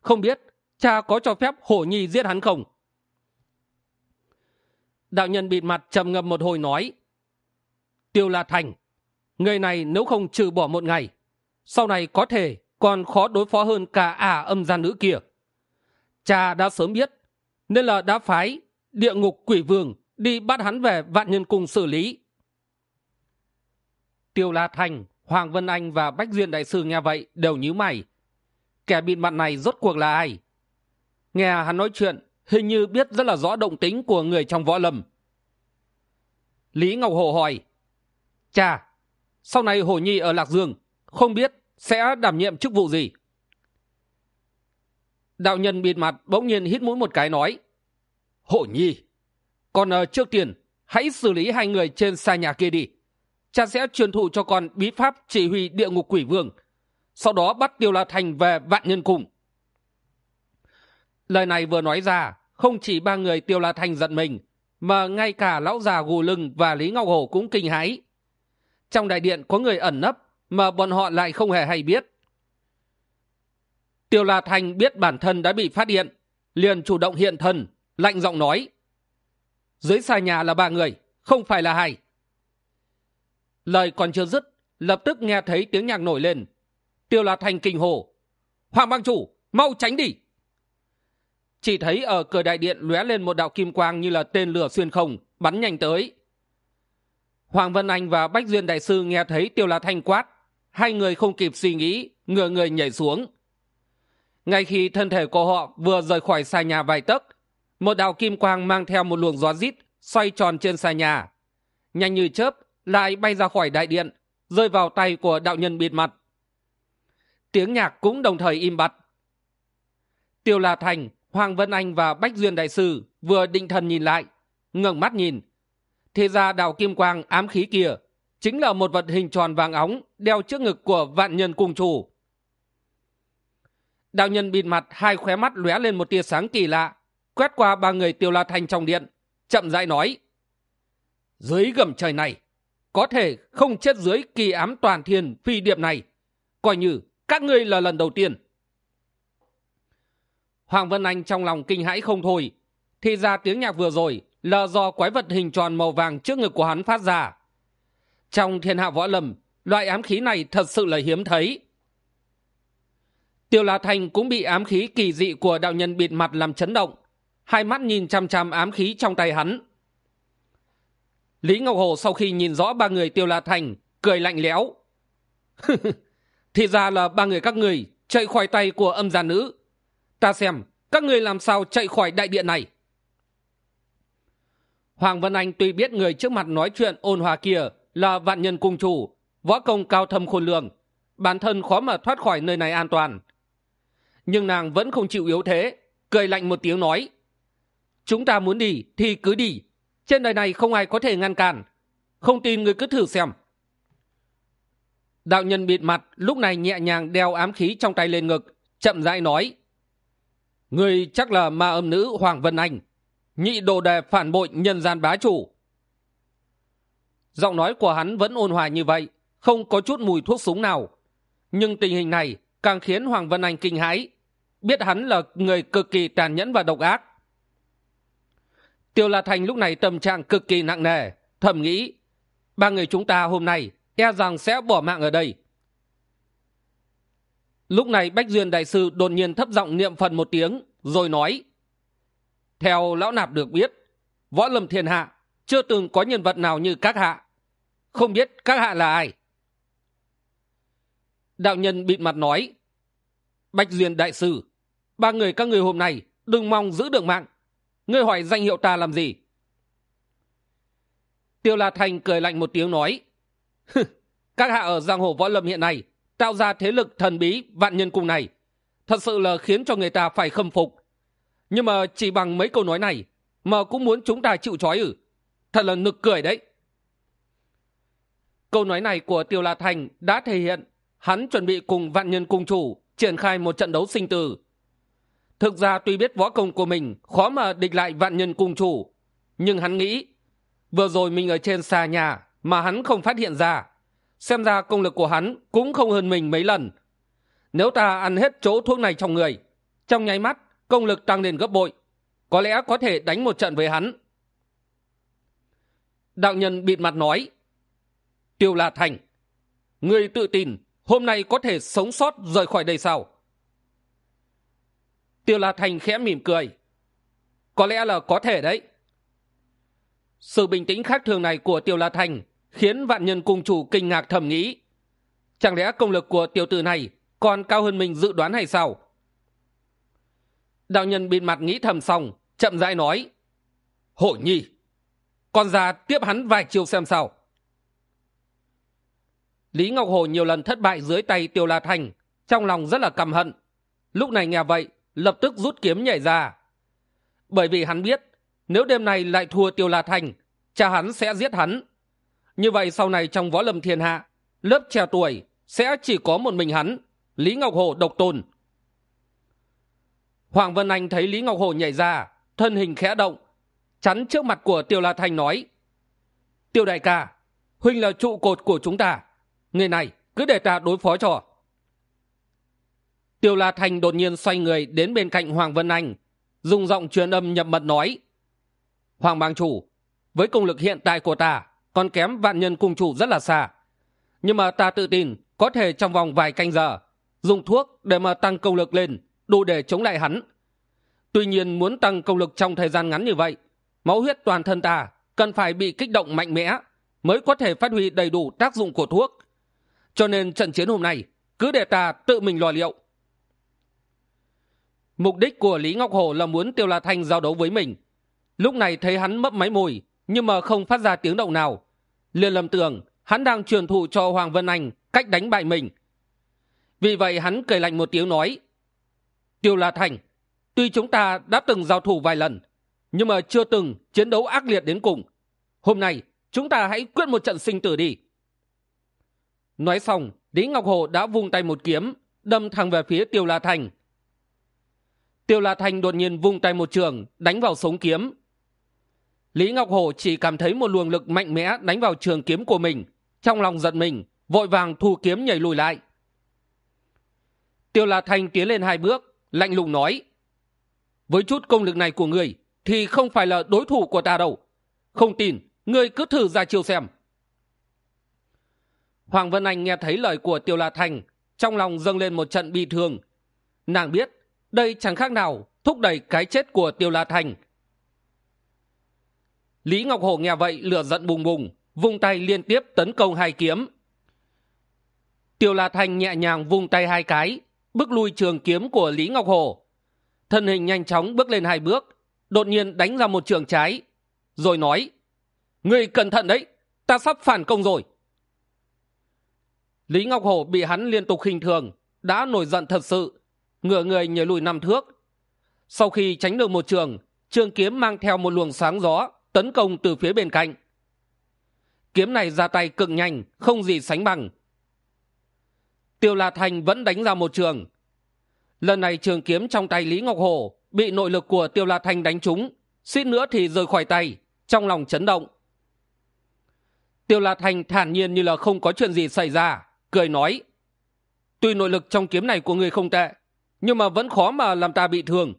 Không biết cha có cho phép hổ nhi giết hắn không? Đạo nhân bịt mặt trầm ngầm một hồi nói, tiêu la thành, người này nếu không trừ bỏ một ngày, sau này có thể còn khó đối phó hơn cả ả âm gian nữ kia. Cha đã sớm biết, nên là đã phái địa ngục quỷ vương đi bắt hắn về vạn nhân cùng xử lý. Tiêu la thành, hoàng vân anh và bách duyên đại sư nghe vậy đều nhíu mày. Kẻ bịt mặt này rốt cuộc là ai? Nghe hắn nói chuyện, hình như biết rất là rõ động tính của người trong võ lâm. Lý ngọc hồ hỏi cha sau này hồ nhi ở lạc dương, không biết sẽ đảm nhiệm chức vụ gì? Đạo nhân bịt mặt bỗng nhiên hít mũi một cái nói, hổ nhi, còn ờ, trước tiên hãy xử lý hai người trên xa nhà kia đi. Cha sẽ truyền thụ cho con bí pháp chỉ huy địa ngục quỷ vương, sau đó bắt tiêu la thành về vạn nhân cùng lời này vừa nói ra, không chỉ ba người tiêu la thành giận mình, mà ngay cả lão già gù lưng và lý ngọc hổ cũng kinh hãi. Trong đại điện có người ẩn nấp mà bọn họ lại không hề hay biết. Tiêu la thành biết bản thân đã bị phát hiện, liền chủ động hiện thân, lạnh giọng nói, dưới xa nhà là ba người, không phải là hai. Lời còn chưa dứt, lập tức nghe thấy tiếng nhạc nổi lên. Tiêu la thành kinh hồ hoàng bang chủ, mau tránh đi chỉ thấy ở cửa đại điện lóe lên một đạo kim quang như là tên lửa xuyên không, bắn nhanh tới. Hoàng vân anh và bách duyên đại sư nghe thấy tiêu la thanh quát. Hai người không kịp suy nghĩ, ngửa người nhảy xuống. Ngay khi thân thể của họ vừa rời khỏi xà nhà vài tấc, một đạo kim quang mang theo một luồng gió rít xoay tròn trên xà nhà. Nhanh như chớp, lại bay ra khỏi đại điện, rơi vào tay của đạo nhân bịt mặt. Tiếng nhạc cũng đồng thời im bặt. Tiêu la thành hoàng vân anh và bách duyên đại sư vừa định thần nhìn lại, ngẩng mắt nhìn. Thì ra Đào kim quang ám khí kia chính là một vật hình tròn vàng óng đeo trước ngực của vạn nhân cung chủ. Đạo nhân bịt mặt, hai khóe mắt lóe lên một tia sáng kỳ lạ, quét qua ba người tiêu la thanh trong điện, chậm rãi nói, dưới gầm trời này, có thể không chết dưới kỳ ám toàn thiên phi điệp này. Coi như các ngươi là lần đầu tiên hoàng vân anh trong lòng kinh hãi không thôi. Thì ra tiếng nhạc vừa rồi là do quái vật hình tròn màu vàng trước ngực của hắn phát ra. Trong thiên hạ võ lâm, loại ám khí này thật sự là hiếm thấy. Tiêu la thành cũng bị ám khí kỳ dị của đạo nhân bịt mặt làm chấn động. Hai mắt nhìn chăm chăm ám khí trong tay hắn. Lý ngọc hồ sau khi nhìn rõ ba người tiêu la thành, cười lạnh lẽo. Thì ra là ba người các người chạy khỏi tay của âm gia nữ ta xem, các người làm sao chạy khỏi đại điện này? Hoàng vân anh tuy biết người trước mặt nói chuyện ôn hòa kia là vạn nhân cung chủ, võ công cao thâm khôn lường, bản thân khó mà thoát khỏi nơi này an toàn. Nhưng nàng vẫn không chịu yếu thế, cười lạnh một tiếng nói, chúng ta muốn đi thì cứ đi, trên đời này không ai có thể ngăn cản, không tin người cứ thử xem. Đạo nhân bịt mặt, lúc này nhẹ nhàng đeo ám khí trong tay lên ngực, chậm rãi nói người chắc là ma âm nữ hoàng vân anh, nhị đồ đề phản bội nhân gian bá chủ. Giọng nói của hắn vẫn ôn hòa như vậy, không có chút mùi thuốc súng nào. Nhưng tình hình này càng khiến hoàng vân anh kinh hãi, biết hắn là người cực kỳ tàn nhẫn và độc ác. Tiêu la thành lúc này tâm trạng cực kỳ nặng nề, thầm nghĩ, ba người chúng ta hôm nay e rằng sẽ bỏ mạng ở đây lúc này bách duyên đại sư đột nhiên thấp giọng niệm phần một tiếng, rồi nói, theo lão nạp được biết, võ lâm thiên hạ chưa từng có nhân vật nào như các hạ. Không biết các hạ là ai? Đạo nhân bịt mặt nói, bách duyên đại sư, ba người các người hôm nay đừng mong giữ được mạng. Ngươi hỏi danh hiệu ta làm gì? Tiêu la thành cười lạnh một tiếng nói, các hạ ở giang hồ võ lâm hiện nay tạo ra thế lực thần bí vạn nhân cung này. Thật sự là khiến cho người ta phải khâm phục. Nhưng mà chỉ bằng mấy câu nói này mà cũng muốn chúng ta chịu trói ử thật là nực cười đấy. Câu nói này của tiêu la thành đã thể hiện hắn chuẩn bị cùng vạn nhân cung chủ triển khai một trận đấu sinh tử. Thực ra tuy biết võ công của mình khó mà địch lại vạn nhân cung chủ, nhưng hắn nghĩ vừa rồi mình ở trên xà nhà mà hắn không phát hiện ra xem ra công lực của hắn cũng không hơn mình mấy lần. Nếu ta ăn hết chỗ thuốc này trong người, trong nháy mắt, công lực tăng lên gấp bội. Có lẽ có thể đánh một trận với hắn. Đạo nhân bịt mặt nói, tiêu la thành người tự tin hôm nay có thể sống sót rời khỏi đây sao? Tiêu la thành khẽ mỉm cười, có lẽ là có thể đấy. Sự bình tĩnh khác thường này của tiêu la thành khiến vạn nhân cung chủ kinh ngạc thầm nghĩ. Chẳng lẽ công lực của tiểu tử này còn cao hơn mình dự đoán hay sao? Đạo nhân bịt mặt nghĩ thầm xong, chậm rãi nói, hổ nhi, con ra tiếp hắn vài chiều xem sao. Lý ngọc hồ nhiều lần thất bại dưới tay tiêu la thành, trong lòng rất là căm hận. Lúc này nghe vậy, lập tức rút kiếm nhảy ra. Bởi vì hắn biết, nếu đêm này lại thua tiêu la thành, cha hắn sẽ giết hắn như vậy sau này trong võ lâm thiên hạ, lớp trẻ tuổi sẽ chỉ có một mình hắn, lý ngọc hồ độc tôn. Hoàng vân anh thấy lý ngọc hồ nhảy ra, thân hình khẽ động, chắn trước mặt của tiêu la thành nói, tiêu đại ca, huynh là trụ cột của chúng ta, người này cứ để ta đối phó cho. Tiêu la thành đột nhiên xoay người đến bên cạnh hoàng vân anh, dùng giọng truyền âm nhập mật nói, hoàng bang chủ, với công lực hiện tại của ta còn kém vạn nhân cung chủ rất là xa. Nhưng mà ta tự tin, có thể trong vòng vài canh giờ, dùng thuốc để mà tăng công lực lên, đủ để chống lại hắn. Tuy nhiên muốn tăng công lực trong thời gian ngắn như vậy, máu huyết toàn thân ta cần phải bị kích động mạnh mẽ mới có thể phát huy đầy đủ tác dụng của thuốc. Cho nên trận chiến hôm nay, cứ để ta tự mình lo liệu. Mục đích của lý ngọc hồ là muốn tiêu la thanh giao đấu với mình. Lúc này thấy hắn mấp máy môi, nhưng mà không phát ra tiếng động nào liền lầm tưởng hắn đang truyền thụ cho hoàng vân anh cách đánh bại mình. Vì vậy hắn cười lạnh một tiếng nói, tiêu la thành, tuy chúng ta đã từng giao thủ vài lần, nhưng mà chưa từng chiến đấu ác liệt đến cùng. Hôm nay, chúng ta hãy quyết một trận sinh tử đi. Nói xong lý ngọc hồ đã vung tay một kiếm, đâm thẳng về phía tiêu la thành. Tiêu la thành đột nhiên vung tay một trường, đánh vào sống kiếm lý ngọc Hổ chỉ cảm thấy một luồng lực mạnh mẽ đánh vào trường kiếm của mình. Trong lòng giận mình, vội vàng thu kiếm nhảy lùi lại. Tiêu la thanh tiến lên hai bước, lạnh lùng nói, với chút công lực này của người thì không phải là đối thủ của ta đâu. Không tin, ngươi cứ thử ra chiêu xem. Hoàng vân anh nghe thấy lời của tiêu la thanh, trong lòng dâng lên một trận bi thương. Nàng biết, đây chẳng khác nào thúc đẩy cái chết của tiêu la thanh lý ngọc hổ nghe vậy, lửa giận bùng bùng, vung tay liên tiếp tấn công hai kiếm. Tiêu la thanh nhẹ nhàng vung tay hai cái, bước lui trường kiếm của lý ngọc Hổ. Thân hình nhanh chóng bước lên hai bước, đột nhiên đánh ra một trường trái, rồi nói người cẩn thận đấy, ta sắp phản công rồi. Lý ngọc Hổ bị hắn liên tục khinh thường, đã nổi giận thật sự ngựa người nhảy lùi năm thước. Sau khi tránh được một trường trường kiếm mang theo một luồng sáng gió tấn công từ phía bên cạnh. Kiếm này ra tay cực nhanh, không gì sánh bằng. Tiêu la thành vẫn đánh ra một trường. Lần này trường kiếm trong tay lý ngọc hồ bị nội lực của tiêu la thành đánh trúng, suýt nữa thì rời khỏi tay, trong lòng chấn động. Tiêu la thành thản nhiên như là không có chuyện gì xảy ra, cười nói, tuy nội lực trong kiếm này của người không tệ, nhưng mà vẫn khó mà làm ta bị thương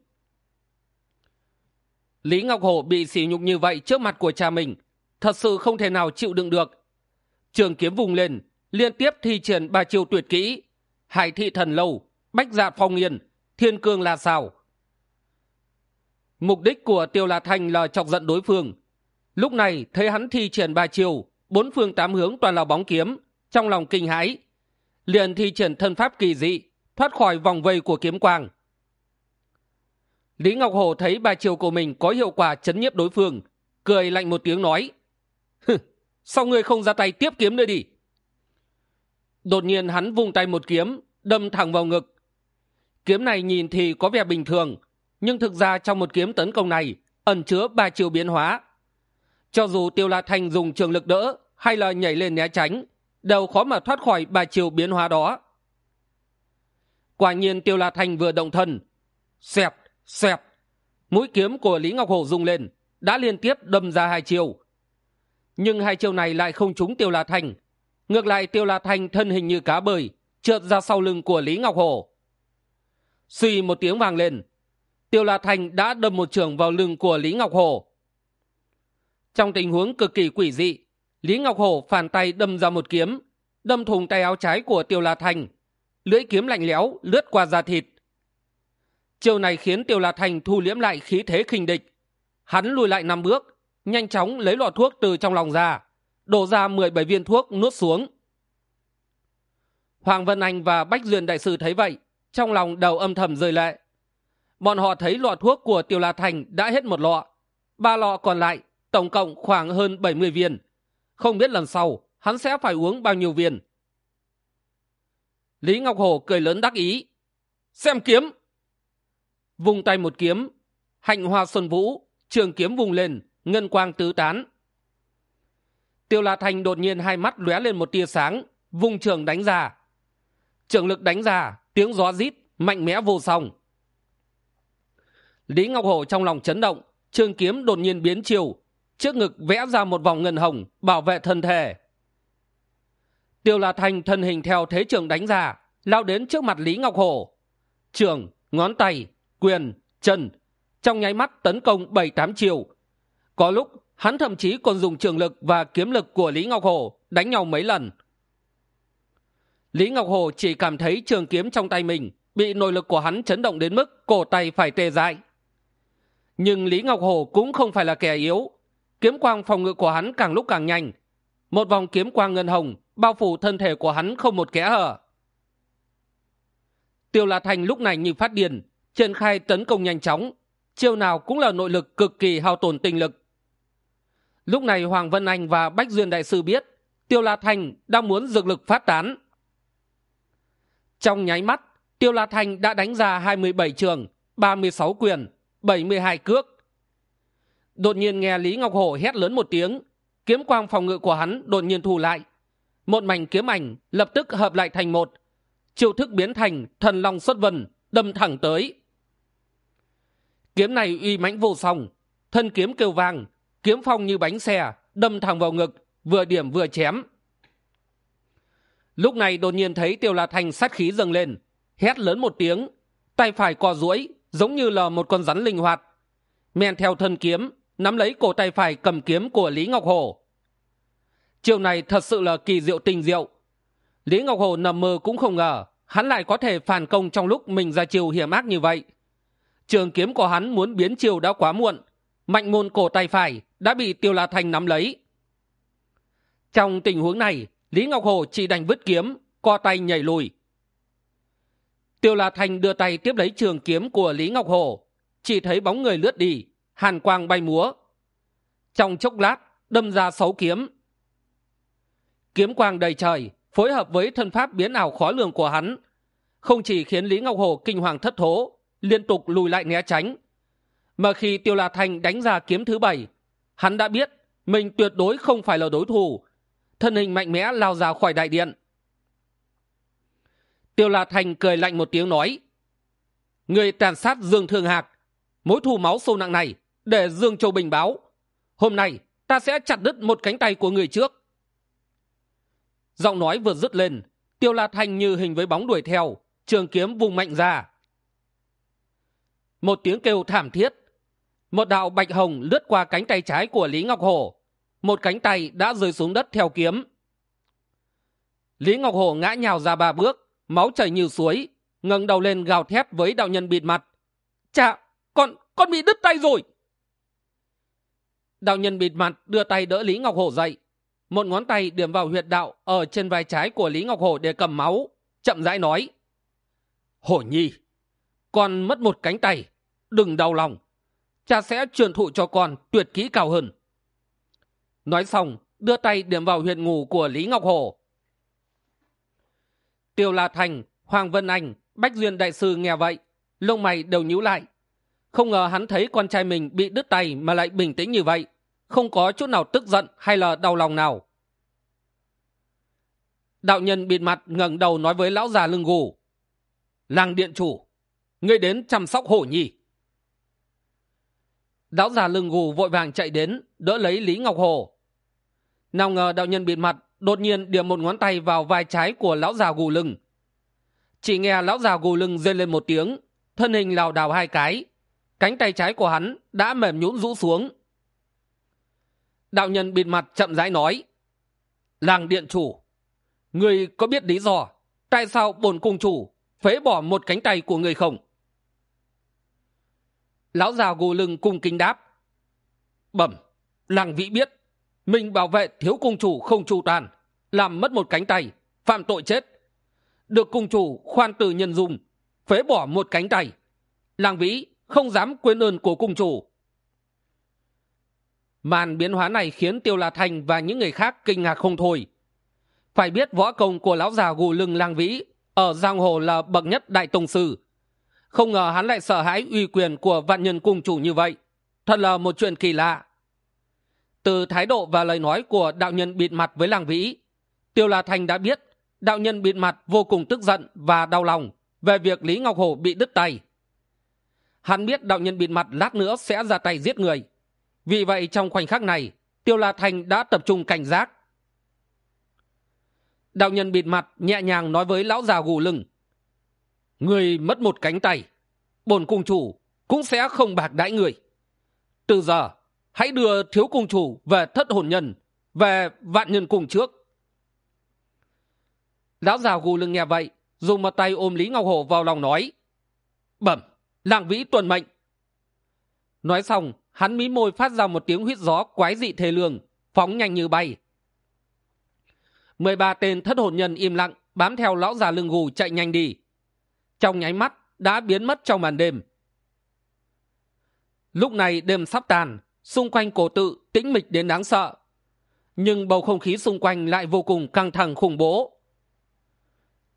lý ngọc Hổ bị sỉ nhục như vậy trước mặt của cha mình, thật sự không thể nào chịu đựng được. Trường kiếm vùng lên, liên tiếp thi triển ba chiêu tuyệt kỹ. Hải thị thần lâu, bách dạ phong yên, thiên cương là sao? Mục đích của tiêu la thanh là chọc giận đối phương. Lúc này, thấy hắn thi triển ba chiêu, bốn phương tám hướng toàn là bóng kiếm, trong lòng kinh hãi. Liền thi triển thân pháp kỳ dị, thoát khỏi vòng vây của kiếm quang lý ngọc hồ thấy bà triều của mình có hiệu quả chấn nhiếp đối phương, cười lạnh một tiếng nói sao ngươi không ra tay tiếp kiếm nữa đi? Đột nhiên hắn vung tay một kiếm, đâm thẳng vào ngực. Kiếm này nhìn thì có vẻ bình thường, nhưng thực ra trong một kiếm tấn công này ẩn chứa ba chiều biến hóa. Cho dù tiêu la thanh dùng trường lực đỡ hay là nhảy lên né tránh, đều khó mà thoát khỏi ba chiều biến hóa đó. Quả nhiên tiêu la thanh vừa động thân, xẹp xoẹt. Mũi kiếm của lý ngọc hổ rung lên, đã liên tiếp đâm ra hai chiều nhưng hai chiều này lại không trúng tiêu la Thành. Ngược lại, tiêu la Thành thân hình như cá bơi, trượt ra sau lưng của lý ngọc Hổ. Suy một tiếng vang lên. Tiêu la Thành đã đâm một trường vào lưng của lý ngọc Hổ. Trong tình huống cực kỳ quỷ dị, lý ngọc Hổ phản tay đâm ra một kiếm, đâm thùng tay áo trái của tiêu la Thành. Lưỡi kiếm lạnh lẽo lướt qua da thịt chiều này khiến tiêu la Thành thu liễm lại khí thế khinh địch. Hắn lùi lại năm bước, nhanh chóng lấy lọ thuốc từ trong lòng ra, đổ ra mười bảy viên thuốc nuốt xuống. Hoàng vân anh và bách duyên đại sư thấy vậy, trong lòng đầu âm thầm rơi lệ. Bọn họ thấy lọ thuốc của tiêu la thành đã hết một lọ, ba lọ còn lại, tổng cộng khoảng hơn bảy mươi viên. Không biết lần sau, hắn sẽ phải uống bao nhiêu viên. Lý ngọc hồ cười lớn đắc ý. Xem kiếm! Vung tay một kiếm. Hạnh hoa xuân vũ, trường kiếm vùng lên, ngân quang tứ tán. Tiêu la thành đột nhiên hai mắt lóe lên một tia sáng vùng trường đánh ra. Trường lực đánh ra, tiếng gió rít, mạnh mẽ vô song. Lý ngọc hổ trong lòng chấn động, trường kiếm đột nhiên biến chiều, trước ngực vẽ ra một vòng ngân hồng, bảo vệ thân thể. Tiêu la thành thân hình theo thế trường đánh ra, lao đến trước mặt lý ngọc hổ. Trường, ngón tay quyền chân trong nháy mắt tấn công bảy tám chiều. Có lúc, hắn thậm chí còn dùng trường lực và kiếm lực của lý ngọc hổ đánh nhau mấy lần. Lý ngọc hồ chỉ cảm thấy trường kiếm trong tay mình bị nội lực của hắn chấn động đến mức cổ tay phải tê dại. Nhưng lý ngọc hồ cũng không phải là kẻ yếu. Kiếm quang phòng ngự của hắn càng lúc càng nhanh. Một vòng kiếm quang ngân hồng bao phủ thân thể của hắn không một kẽ hở. Tiêu la thành lúc này như phát điên triển khai tấn công nhanh chóng, chiêu nào cũng là nội lực cực kỳ hao tổn tinh lực. Lúc này hoàng vân anh và bách duyên đại sư biết tiêu la thành đang muốn dược lực phát tán. Trong nháy mắt, tiêu la thành đã đánh ra hai mươi bảy trường, ba mươi sáu quyền, bảy mươi hai cước. Đột nhiên nghe lý ngọc hổ hét lớn một tiếng, kiếm quang phòng ngự của hắn đột nhiên thu lại. Một mảnh kiếm ảnh lập tức hợp lại thành một. Chiêu thức biến thành thần long xuất vân, đâm thẳng tới kiếm này uy mãnh vô song. Thân kiếm kêu vang, kiếm phong như bánh xe, đâm thẳng vào ngực, vừa điểm vừa chém. Lúc này đột nhiên thấy tiêu la thành sát khí dâng lên, hét lớn một tiếng, tay phải co duỗi, giống như là một con rắn linh hoạt. Men theo thân kiếm, nắm lấy cổ tay phải cầm kiếm của lý ngọc hồ. Chiều này thật sự là kỳ diệu tình diệu. Lý ngọc hồ nằm mơ cũng không ngờ, hắn lại có thể phản công trong lúc mình ra chiều hiểm ác như vậy trường kiếm của hắn muốn biến chiều đã quá muộn. Mạnh môn cổ tay phải đã bị tiêu la thành nắm lấy. Trong tình huống này, lý ngọc hồ chỉ đành vứt kiếm, co tay nhảy lùi. Tiêu la thành đưa tay tiếp lấy trường kiếm của lý ngọc hồ. Chỉ thấy bóng người lướt đi, hàn quang bay múa. Trong chốc lát, đâm ra sáu kiếm. Kiếm quang đầy trời, phối hợp với thân pháp biến ảo khó lường của hắn, không chỉ khiến lý ngọc hồ kinh hoàng thất thố liên tục lùi lại né tránh. Mà khi tiêu la thành đánh ra kiếm thứ bảy, hắn đã biết mình tuyệt đối không phải là đối thủ. Thân hình mạnh mẽ lao ra khỏi đại điện. Tiêu la thành cười lạnh một tiếng nói, người tàn sát dương thương hạc, mối thù máu sâu nặng này để dương châu bình báo. Hôm nay ta sẽ chặt đứt một cánh tay của người trước. Giọng nói vừa dứt lên, tiêu la Thanh như hình với bóng đuổi theo, trường kiếm vùng mạnh ra một tiếng kêu thảm thiết. Một đạo bạch hồng lướt qua cánh tay trái của lý ngọc hổ một cánh tay đã rơi xuống đất theo kiếm. Lý ngọc hổ ngã nhào ra ba bước, máu chảy như suối, ngẩng đầu lên gào thét với đạo nhân bịt mặt. Chà con con bị đứt tay rồi. Đạo nhân bịt mặt đưa tay đỡ lý ngọc hổ dậy. Một ngón tay điểm vào huyệt đạo ở trên vai trái của lý ngọc hổ để cầm máu, chậm rãi nói hổ nhi con mất một cánh tay. Đừng đau lòng. Cha sẽ truyền thụ cho con tuyệt kỹ cao hơn. Nói xong, đưa tay điểm vào huyệt ngủ của lý ngọc hổ tiêu la thành, hoàng vân anh, bách duyên đại sư nghe vậy, lông mày đều nhíu lại. Không ngờ hắn thấy con trai mình bị đứt tay mà lại bình tĩnh như vậy, không có chút nào tức giận hay là đau lòng nào. Đạo nhân bịt mặt ngẩng đầu nói với lão già lưng gù. Làng điện chủ ngươi đến chăm sóc hổ nhi. Lão già lưng gù vội vàng chạy đến, đỡ lấy lý ngọc hồ. Nào ngờ đạo nhân bịt mặt, đột nhiên điểm một ngón tay vào vai trái của lão già gù lưng. Chỉ nghe lão già gù lưng rên lên một tiếng, thân hình lảo đảo hai cái. Cánh tay trái của hắn đã mềm nhũn rũ xuống. Đạo nhân bịt mặt chậm rãi nói, làng điện chủ người có biết lý do tại sao bổn cung chủ phế bỏ một cánh tay của người không? Lão già gù lưng cung kính đáp. Bẩm, làng vĩ biết, mình bảo vệ thiếu cung chủ không chu toàn, làm mất một cánh tay, phạm tội chết. Được cung chủ khoan từ nhân dùng, phế bỏ một cánh tay. Làng vĩ không dám quên ơn của cung chủ. Màn biến hóa này khiến tiêu la thành và những người khác kinh ngạc không thôi. Phải biết võ công của lão già gù lưng lang vĩ ở giang hồ là bậc nhất đại tông sư không ngờ hắn lại sợ hãi uy quyền của vạn nhân cung chủ như vậy. Thật là một chuyện kỳ lạ. Từ thái độ và lời nói của đạo nhân bịt mặt với làng vĩ, tiêu la thành đã biết đạo nhân bịt mặt vô cùng tức giận và đau lòng về việc lý ngọc hổ bị đứt tay. Hắn biết đạo nhân bịt mặt lát nữa sẽ ra tay giết người. Vì vậy trong khoảnh khắc này, tiêu la thành đã tập trung cảnh giác. Đạo nhân bịt mặt nhẹ nhàng nói với lão già gù lưng người mất một cánh tay, bổn cung chủ cũng sẽ không bạc đãi người. Từ giờ, hãy đưa thiếu cung chủ về thất hồn nhân, về vạn nhân cùng trước. Lão già gù lưng nghe vậy, dùng một tay ôm lý ngọc hổ vào lòng nói, bẩm, làng vĩ tuần mệnh. Nói xong, hắn mí môi phát ra một tiếng huýt gió quái dị thê lương, phóng nhanh như bay. Mười ba tên thất hồn nhân im lặng, bám theo lão già lưng gù chạy nhanh đi trong nháy mắt đã biến mất trong màn đêm. Lúc này đêm sắp tàn, xung quanh cổ tự tĩnh mịch đến đáng sợ, nhưng bầu không khí xung quanh lại vô cùng căng thẳng khủng bố.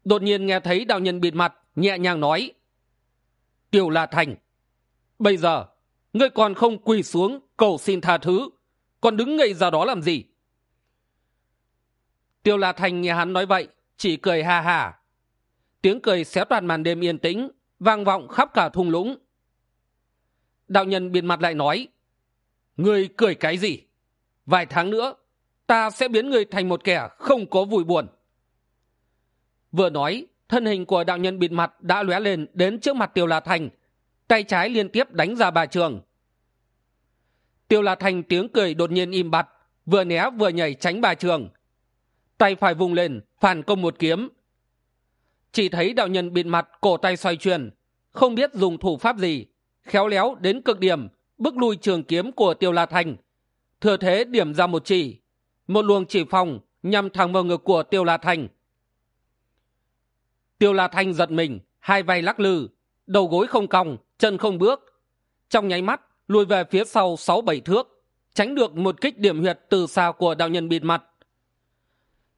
Đột nhiên nghe thấy đạo nhân bịt mặt, nhẹ nhàng nói tiêu la thành, bây giờ ngươi còn không quỳ xuống cầu xin tha thứ, còn đứng ngây ra đó làm gì? Tiêu la thành nghe hắn nói vậy, chỉ cười hà hà tiếng cười xé toàn màn đêm yên tĩnh, vang vọng khắp cả thung lũng. Đạo nhân biên mặt lại nói người cười cái gì? Vài tháng nữa, ta sẽ biến người thành một kẻ không có vui buồn. Vừa nói, thân hình của đạo nhân bịt mặt đã lóe lên đến trước mặt tiêu la thành, tay trái liên tiếp đánh ra bà trường. Tiêu la thành tiếng cười đột nhiên im bặt, vừa né vừa nhảy tránh bà trường. Tay phải vùng lên, phản công một kiếm chỉ thấy đạo nhân bịt mặt, cổ tay xoay chuyển, không biết dùng thủ pháp gì, khéo léo đến cực điểm, bước lui trường kiếm của tiêu la thành. Thừa thế điểm ra một chỉ, một luồng chỉ phòng nhằm thẳng vào ngực của tiêu la thành. Tiêu la thanh giật mình, hai vai lắc lư, đầu gối không cong, chân không bước. Trong nháy mắt, lùi về phía sau sáu bảy thước, tránh được một kích điểm huyệt từ xa của đạo nhân bịt mặt.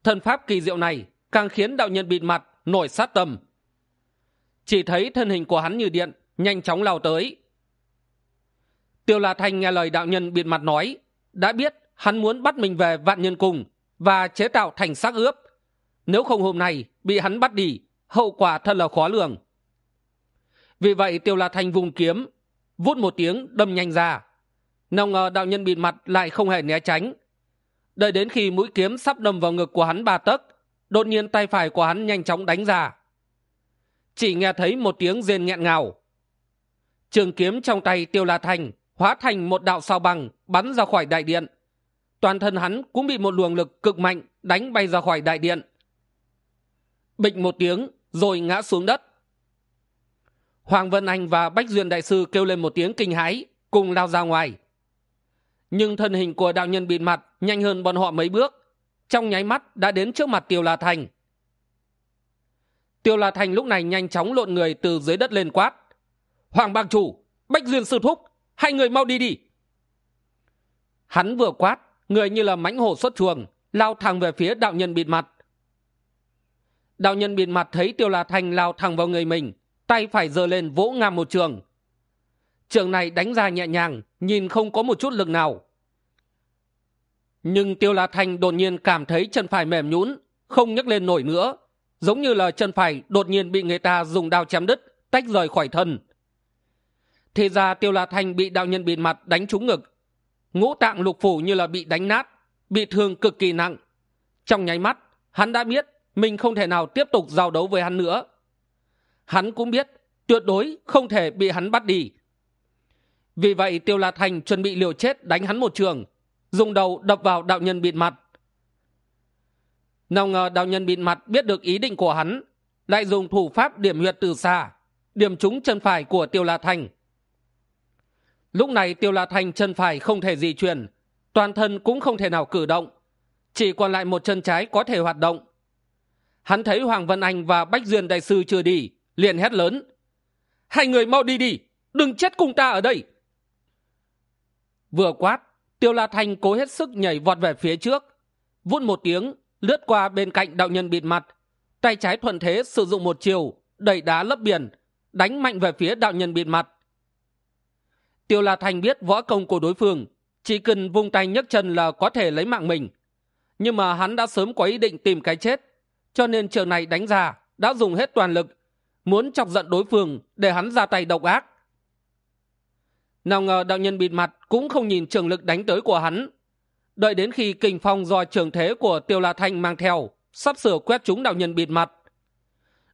Thần pháp kỳ diệu này càng khiến đạo nhân bịt mặt nội sát tâm. Chỉ thấy thân hình của hắn như điện, nhanh chóng lao tới. Tiêu la thanh nghe lời đạo nhân bịt mặt nói, đã biết hắn muốn bắt mình về vạn nhân cùng và chế tạo thành xác ướp. Nếu không hôm nay bị hắn bắt đi, hậu quả thật là khó lường. Vì vậy tiêu la thanh vùng kiếm, vút một tiếng đâm nhanh ra. Nào ngờ đạo nhân bịt mặt lại không hề né tránh. Đợi đến khi mũi kiếm sắp đâm vào ngực của hắn ba tấc đột nhiên tay phải của hắn nhanh chóng đánh ra. Chỉ nghe thấy một tiếng rên nghẹn ngào. Trường kiếm trong tay tiêu la thành hóa thành một đạo sao băng bắn ra khỏi đại điện. Toàn thân hắn cũng bị một luồng lực cực mạnh đánh bay ra khỏi đại điện. Bịch một tiếng rồi ngã xuống đất. Hoàng vân anh và bách duyên đại sư kêu lên một tiếng kinh hãi, cùng lao ra ngoài. Nhưng thân hình của đạo nhân bịt mặt nhanh hơn bọn họ mấy bước trong nháy mắt đã đến trước mặt tiêu la thành. Tiêu la thành lúc này nhanh chóng lộn người từ dưới đất lên quát. Hoàng bang chủ, bách duyên sư thúc, hai người mau đi đi. Hắn vừa quát, người như là mãnh hổ xuất chuồng, lao thẳng về phía đạo nhân bịt mặt. Đạo nhân bịt mặt thấy tiêu la thành lao thẳng vào người mình, tay phải giơ lên vỗ ngàm một trường. Trường này đánh ra nhẹ nhàng, nhìn không có một chút lực nào nhưng tiêu la thành đột nhiên cảm thấy chân phải mềm nhũn, không nhấc lên nổi nữa, giống như là chân phải đột nhiên bị người ta dùng đao chém đứt, tách rời khỏi thân. Thì ra tiêu la thành bị đạo nhân bịt mặt đánh trúng ngực. Ngũ tạng lục phủ như là bị đánh nát, bị thương cực kỳ nặng. Trong nháy mắt, hắn đã biết mình không thể nào tiếp tục giao đấu với hắn nữa. Hắn cũng biết tuyệt đối không thể bị hắn bắt đi. Vì vậy tiêu la thành chuẩn bị liều chết đánh hắn một trường dùng đầu đập vào đạo nhân bịt mặt. Nào ngờ đạo nhân bịt mặt biết được ý định của hắn, lại dùng thủ pháp điểm huyệt từ xa, điểm trúng chân phải của tiêu la thành. Lúc này tiêu la thành chân phải không thể di chuyển, toàn thân cũng không thể nào cử động, chỉ còn lại một chân trái có thể hoạt động. Hắn thấy hoàng vân anh và bách duyên đại sư chưa đi, liền hét lớn. Hai người mau đi đi, đừng chết cùng ta ở đây. Vừa quát tiêu la thanh cố hết sức nhảy vọt về phía trước. Vút một tiếng, lướt qua bên cạnh đạo nhân bịt mặt. Tay trái thuận thế sử dụng một chiều, đẩy đá lấp biển, đánh mạnh về phía đạo nhân bịt mặt. Tiêu la thanh biết võ công của đối phương, chỉ cần vung tay nhấc chân là có thể lấy mạng mình. Nhưng mà hắn đã sớm có ý định tìm cái chết, cho nên trường này đánh ra, đã dùng hết toàn lực, muốn chọc giận đối phương để hắn ra tay độc ác nào ngờ đạo nhân bịt mặt cũng không nhìn trường lực đánh tới của hắn. Đợi đến khi kình phong do trường thế của tiêu la thanh mang theo, sắp sửa quét chúng đạo nhân bịt mặt.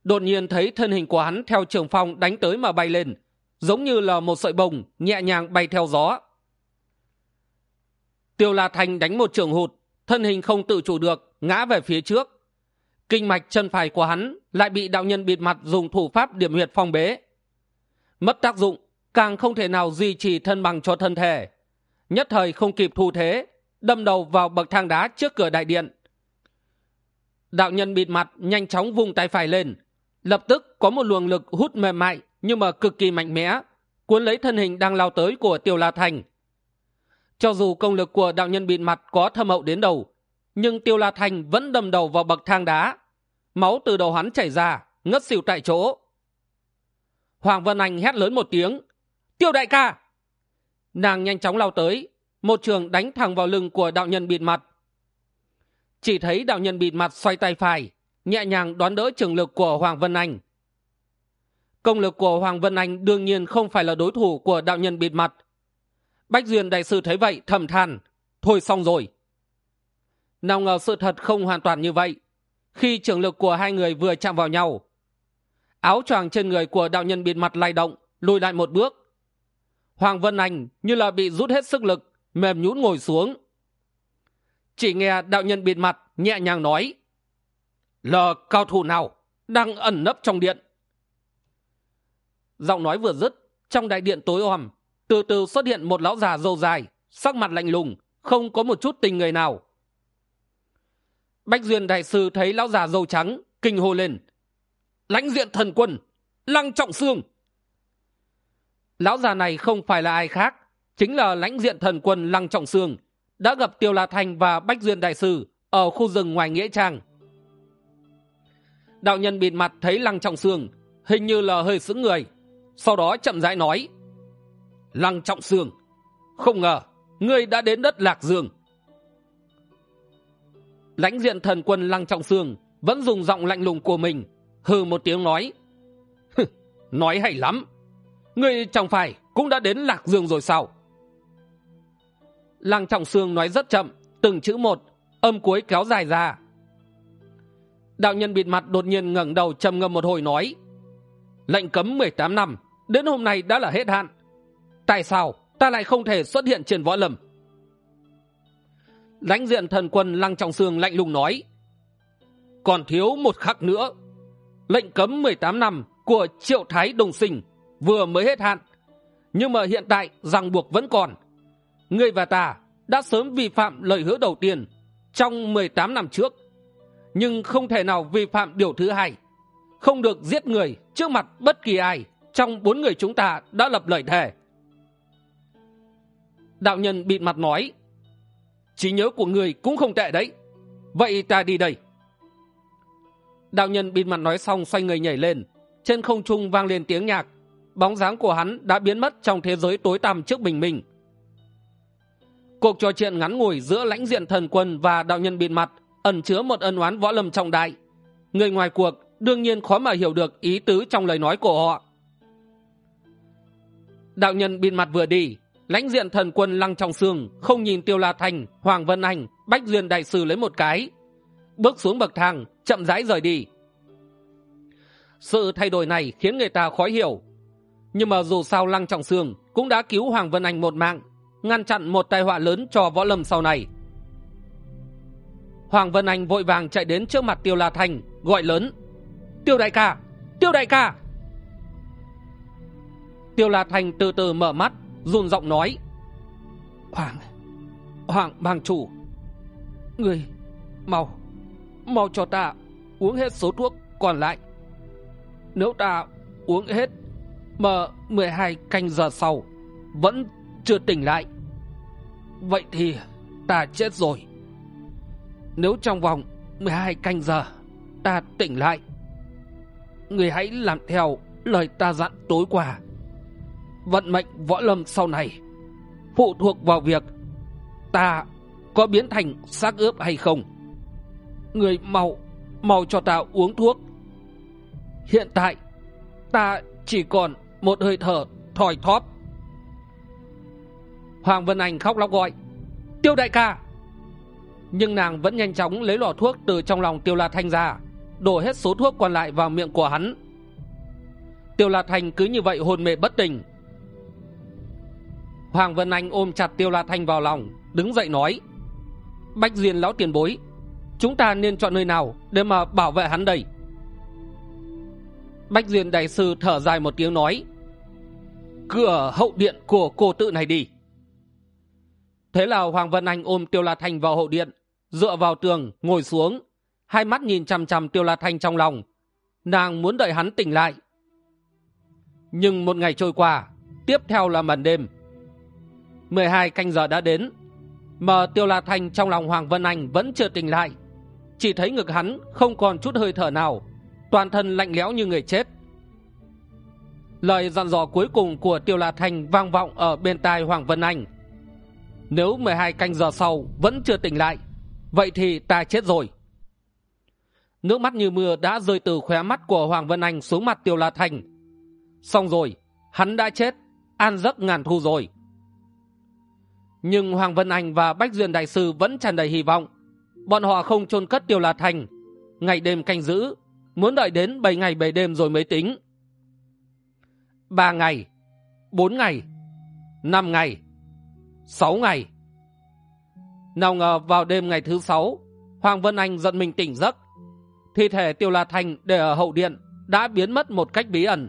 Đột nhiên thấy thân hình của hắn theo trường phong đánh tới mà bay lên, giống như là một sợi bồng nhẹ nhàng bay theo gió. Tiêu la thanh đánh một trường hụt, thân hình không tự chủ được, ngã về phía trước. Kinh mạch chân phải của hắn lại bị đạo nhân bịt mặt dùng thủ pháp điểm huyệt phong bế. Mất tác dụng càng không thể nào duy trì thân bằng cho thân thể. Nhất thời không kịp thu thế, đâm đầu vào bậc thang đá trước cửa đại điện. Đạo nhân bịt mặt, nhanh chóng vung tay phải lên. Lập tức có một luồng lực hút mềm mại nhưng mà cực kỳ mạnh mẽ, cuốn lấy thân hình đang lao tới của tiêu la thành. Cho dù công lực của đạo nhân bịt mặt có thâm hậu đến đầu nhưng tiêu la thành vẫn đâm đầu vào bậc thang đá. Máu từ đầu hắn chảy ra, ngất xỉu tại chỗ. Hoàng vân anh hét lớn một tiếng tiêu đại ca! Nàng nhanh chóng lao tới, một trường đánh thẳng vào lưng của đạo nhân bịt mặt. Chỉ thấy đạo nhân bịt mặt xoay tay phải, nhẹ nhàng đón đỡ trường lực của hoàng vân anh. Công lực của hoàng vân anh đương nhiên không phải là đối thủ của đạo nhân bịt mặt. Bách duyên đại sư thấy vậy, thầm than, thôi xong rồi. Nào ngờ sự thật không hoàn toàn như vậy, khi trường lực của hai người vừa chạm vào nhau, áo choàng trên người của đạo nhân bịt mặt lay động, lùi lại một bước hoàng vân anh như là bị rút hết sức lực, mềm nhũn ngồi xuống. Chỉ nghe đạo nhân bịt mặt, nhẹ nhàng nói là cao thủ nào đang ẩn nấp trong điện? Giọng nói vừa dứt, trong đại điện tối om, từ từ xuất hiện một lão già râu dài, sắc mặt lạnh lùng, không có một chút tình người nào. Bách duyên đại sư thấy lão già râu trắng, kinh hô lên, lãnh diện thần quân, lăng trọng xương! Lão già này không phải là ai khác chính là lãnh diện thần quân lăng trọng sương đã gặp tiêu la thành và bách duyên đại sư ở khu rừng ngoài nghĩa trang. Đạo nhân bịt mặt thấy lăng trọng sương hình như là hơi sững người sau đó chậm rãi nói lăng trọng sương, không ngờ ngươi đã đến đất lạc dương. Lãnh diện thần quân lăng trọng sương vẫn dùng giọng lạnh lùng của mình hừ một tiếng nói nói hay lắm ngươi chẳng phải cũng đã đến lạc dương rồi sao? Lăng trọng sương nói rất chậm, từng chữ một, âm cuối kéo dài ra. Đạo nhân bịt mặt đột nhiên ngẩng đầu trầm ngâm một hồi nói, lệnh cấm mười tám năm, đến hôm nay đã là hết hạn. Tại sao ta lại không thể xuất hiện trên võ lâm? Lãnh diện thần quân lăng trọng sương lạnh lùng nói, còn thiếu một khắc nữa. Lệnh cấm mười tám năm của triệu thái đồng sinh vừa mới hết hạn. Nhưng mà hiện tại ràng buộc vẫn còn. Ngươi và ta đã sớm vi phạm lời hứa đầu tiên trong mười tám năm trước. Nhưng không thể nào vi phạm điều thứ hai. Không được giết người trước mặt bất kỳ ai trong bốn người chúng ta đã lập lời thề. Đạo nhân bịt mặt nói, trí nhớ của người cũng không tệ đấy. Vậy ta đi đây. Đạo nhân bịt mặt nói xong, xoay người nhảy lên. Trên không trung vang lên tiếng nhạc bóng dáng của hắn đã biến mất trong thế giới tối tăm trước bình minh. Cuộc trò chuyện ngắn ngủi giữa lãnh diện thần quân và đạo nhân bịt mặt ẩn chứa một ân oán võ lâm trọng đại. Người ngoài cuộc đương nhiên khó mà hiểu được ý tứ trong lời nói của họ. Đạo nhân bịt mặt vừa đi, lãnh diện thần quân lăng trong xương, không nhìn tiêu la thành, hoàng vân anh, bách duyên đại sư lấy một cái. Bước xuống bậc thang, chậm rãi rời đi. Sự thay đổi này khiến người ta khó hiểu nhưng mà dù sao lăng trọng sương cũng đã cứu hoàng vân anh một mạng, ngăn chặn một tai họa lớn cho võ lâm sau này. Hoàng vân anh vội vàng chạy đến trước mặt tiêu la thành, gọi lớn, tiêu đại ca, tiêu đại ca! Tiêu la thành từ từ mở mắt, run giọng nói, hoàng hoàng bang chủ, người mau mau cho ta uống hết số thuốc còn lại. Nếu ta uống hết mà mười hai canh giờ sau, vẫn chưa tỉnh lại. Vậy thì ta chết rồi. Nếu trong vòng mười hai canh giờ ta tỉnh lại, người hãy làm theo lời ta dặn tối qua. Vận mệnh võ lâm sau này phụ thuộc vào việc ta có biến thành xác ướp hay không. Người mau mau cho ta uống thuốc. Hiện tại ta chỉ còn một hơi thở, thòi thóp. Hoàng vân anh khóc lóc gọi, tiêu đại ca! Nhưng nàng vẫn nhanh chóng lấy lọ thuốc từ trong lòng tiêu la thanh ra, đổ hết số thuốc còn lại vào miệng của hắn. Tiêu la thanh cứ như vậy hôn mê bất tỉnh. Hoàng vân anh ôm chặt tiêu la thanh vào lòng, đứng dậy nói, bách diên lão tiền bối, chúng ta nên chọn nơi nào để mà bảo vệ hắn đây? Bách Duyên đại sư thở dài một tiếng nói, cửa hậu điện của cô tự này đi. Thế là hoàng vân anh ôm tiêu la thanh vào hậu điện, dựa vào tường, ngồi xuống, hai mắt nhìn chằm chằm tiêu la thanh trong lòng. Nàng muốn đợi hắn tỉnh lại. Nhưng một ngày trôi qua, tiếp theo là màn đêm. mười hai canh giờ đã đến, mà tiêu la thanh trong lòng hoàng vân anh vẫn chưa tỉnh lại. Chỉ thấy ngực hắn không còn chút hơi thở nào toàn thân lạnh lẽo như người chết. Lời dặn dò cuối cùng của tiêu la Thành vang vọng ở bên tai hoàng vân anh. Nếu mười hai canh giờ sau vẫn chưa tỉnh lại, vậy thì ta chết rồi. Nước mắt như mưa đã rơi từ khóe mắt của hoàng vân anh xuống mặt tiêu la thành. Xong rồi, hắn đã chết, an giấc ngàn thu rồi. Nhưng hoàng vân anh và bách duyên đại sư vẫn tràn đầy hy vọng. Bọn họ không chôn cất tiêu la thành. Ngày đêm canh giữ muốn đợi đến bảy ngày bảy đêm rồi mới tính. Ba ngày, bốn ngày, năm ngày, sáu ngày. Nào ngờ vào đêm ngày thứ sáu, hoàng vân anh giận mình tỉnh giấc. Thi thể tiêu la thành để ở hậu điện đã biến mất một cách bí ẩn.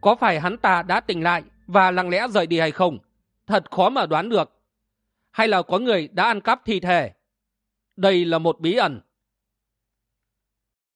Có phải hắn ta đã tỉnh lại và lặng lẽ rời đi hay không? Thật khó mà đoán được. Hay là có người đã ăn cắp thi thể? Đây là một bí ẩn.